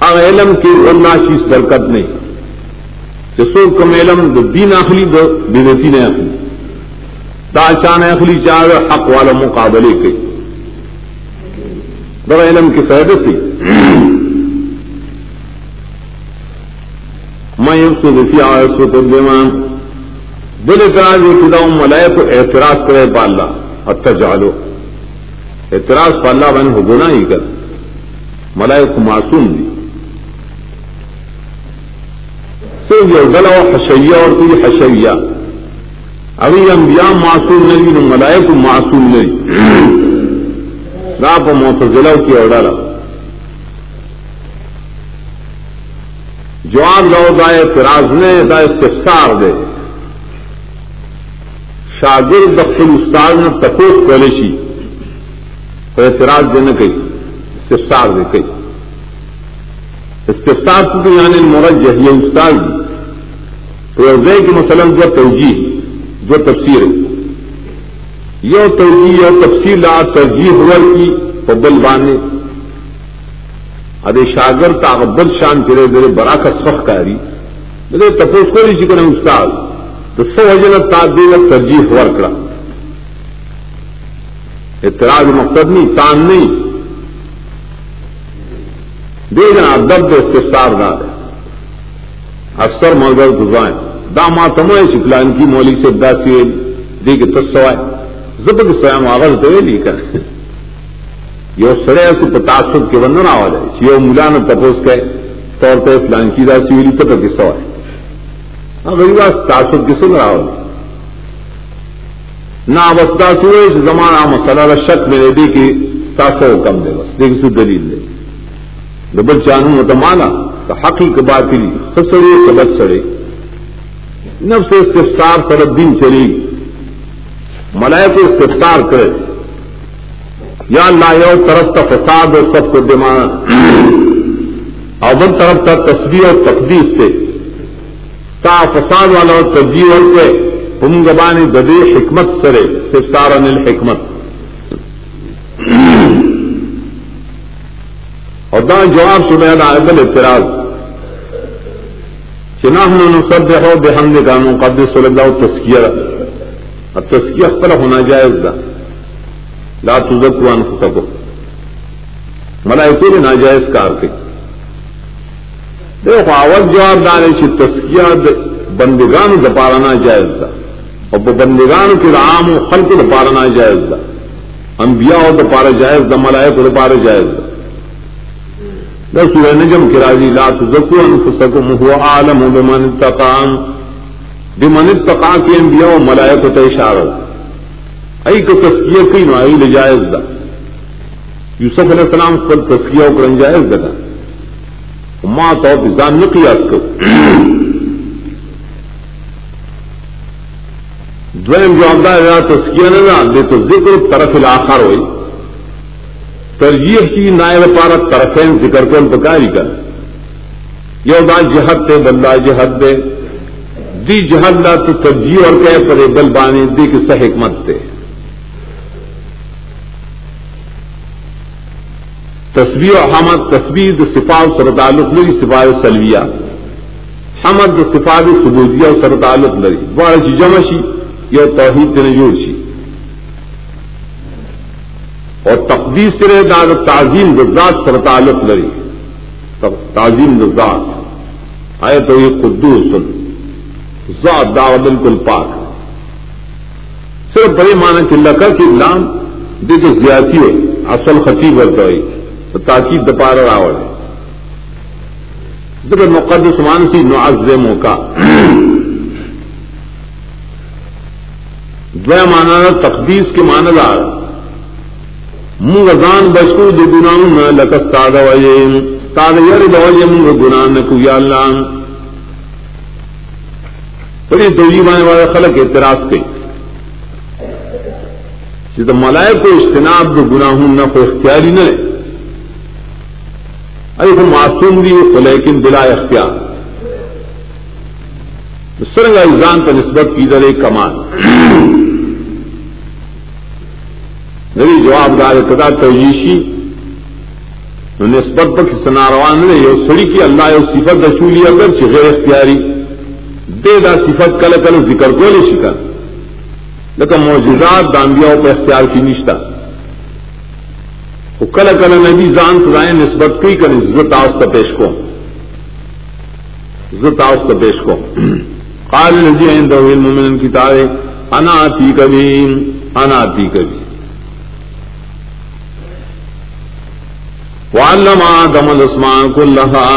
علم کی اللہ چیز برکت نہیں۔ جسو کم علم دو دین اخلی دو بیوتی نے اخلی. دا چان اخلی چاہ حق والا مقابلے کے. دو علم کی فائدہ تھی میں اس کو دیکھی آئے اس کو ترجمان بل اعتراض یہ خدا ملائے کو اعتراض کرے پاللہ حتی جالو اعتراض پاللہ بہن ہو گنا ہی کر. ملائے کو معصوم دی. صرف یہ گلا حشیا اور کوئی حشیا ابھی انبیاء معصوم نہیں نو ملائے معصوم نہیں آپ موتزلہ کی اور جواب لو دائے فراز نے دائے استفسار دے. شاگرد دخل استاد نے تپوس کولیشی تو اعتراض دینے کئی، استفسار دے کئی. استفسار تو یعنی مرجح یہ استاد. دی تو کی مسلم جو توجیح جو تفسیر۔ ہے یو ترجیح یو تفصیل ترجیح ور کی بل بانے۔ ادے شاگر تا شان کرے میرے برا کا سخ کاری۔ میرے تپوس کو نہیں چکن استاد۔ تو سو وجن تا دے ترجیح ور کرا۔ اعتراض مقصد نہیں، تان نہیں۔ دے جنا دب استفسار دار ہے۔ اکثر مگر گزائیں داما تمہیں شکلان کی مولی سے دا سی دے کے تسوائے زبر سوام آغاز دے لی کر یو سڑے سے پتاسب کے بندن آواز ہے یو ملا نے تپوس کے طور پہ فلان کی دا سی ویلی تو کسو ہے اگر یہ تاسب کی سن رہا نہ وستا سوئے زمانہ مسئلہ شک میں دے کہ تاسو کم دے بس دیکھ سو دلیل دے ڈبل چانو متمانا حقی کے بات سڑے سبق سڑے نب سے استفسار سرد دن چلی۔ ملائے کو استفسار کرے۔ یا اللہ، یو طرف کا فساد اور سب کو دماغ۔ اول طرف کا تصویر اور تقدیس سے۔ تا فساد والا اور ترجیح اور کے ہم زبانی حکمت سرے۔ استفسار انل حکمت اور دا جواب سنیا نا بل اعتراض۔ چنا ہم سب ہو بے ہم نے گانوں قد صلی اللہ تسکیہ اب تسکیہ پر ہونا جائز دا لا تزکو انفسکو ملائکو نے ناجائز کار کے دیکھو، اول جواب دانے چی تسکیہ بندگان دپارا ناجائز دا اور بندگان کے عام و خلق دپارا ناجائز دا انبیاء دپارا جائز دا ملائکو دپارا جائز دا سورہ نجم کی راضی لا تزکو انفسکم هو عالم بمن اتقام بمن اتقا کی انبیاء و ملائکہ تا اشارہ. ای کو تسکیہ کی نو، ای لجائز دا. یوسف علیہ السلام پر تسکیہ و کرن جائز دا ما تو بزان نقیاس کو. دویم جواب دا تسکیہ نہ دے تو ذکر طرف الاخر ہوئی. ترجیح کی نائب پارا طرفین ذکر کو انتقاری کر یہ دا جہد تے بندہ جہد دے۔ دی جہد دا تو ترجیح اور کہ پر بل بانے دی کی سہ حکمت تے تصویر و حمد تصویر سفا سر تعلق لری سفا سلویا حمد سفا سبوزیا سر تعلق لری۔ بڑا جمشی یہ توحید نجور شی۔ اور تقدیس سے داد تعظیم گزات سر تعلق لڑی تعظیم گزات آئے تو یہ قدوس ذات دعوت بالکل پاک۔ صرف بڑے معنی کہ لکا کی لام دیکھو زیادتی ہے، اصل خطیب ہوتا ہے تاکید دپار راوڑ ہے۔ جب مقدس مان سی نعز موقع دو مانا تقدیس کے معنی دار۔ منگ بچو دے گناہ نہ لکت تادا وجیم تادا یر دوجے منگ گناہ نکو یا اللہ بڑی دوجی بانے والے خلق اعتراض کی جب ملائے کو اجتناب دو گناہ نہ کو اختیاری نہ ارے وہ معصوم بھی تو لیکن بلا اختیار. سرنگ ایزان کا نسبت کی در ایک کمال. نری جواب دار کدا توجیشی نسبت پر سنا روان نے یو سڑی کی اللہ یو صفت دچولی اگر چھ غیر اختیاری۔ دے دا صفت کل کل ذکر کو لے شکا لیکن موجودات دانبیا پہ اختیار کی نشتا۔ وہ کل کل نبی زان سدائیں نسبت کی کر عزت آؤس پیش کو۔ عزت آؤس پیش کو۔ قال نجی عند المؤمن کی تارے انا آتی کبھی انا آتی کبھی وعلم آدم الاسماء كلها.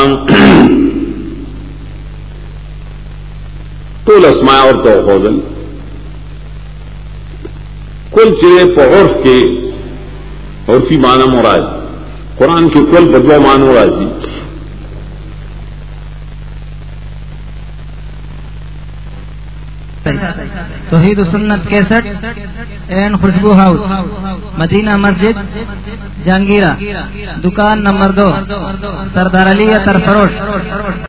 طول اسماء اور تو کل چرے عرف کے عرفی معنی مراد. قرآن کے کل بدو مان مرادی توحید سنت کیسٹ اینڈ خوشبو ہاؤس، مدینہ مسجد، جہانگیرہ، دکان نمبر دو، سردار علی اطر فروش۔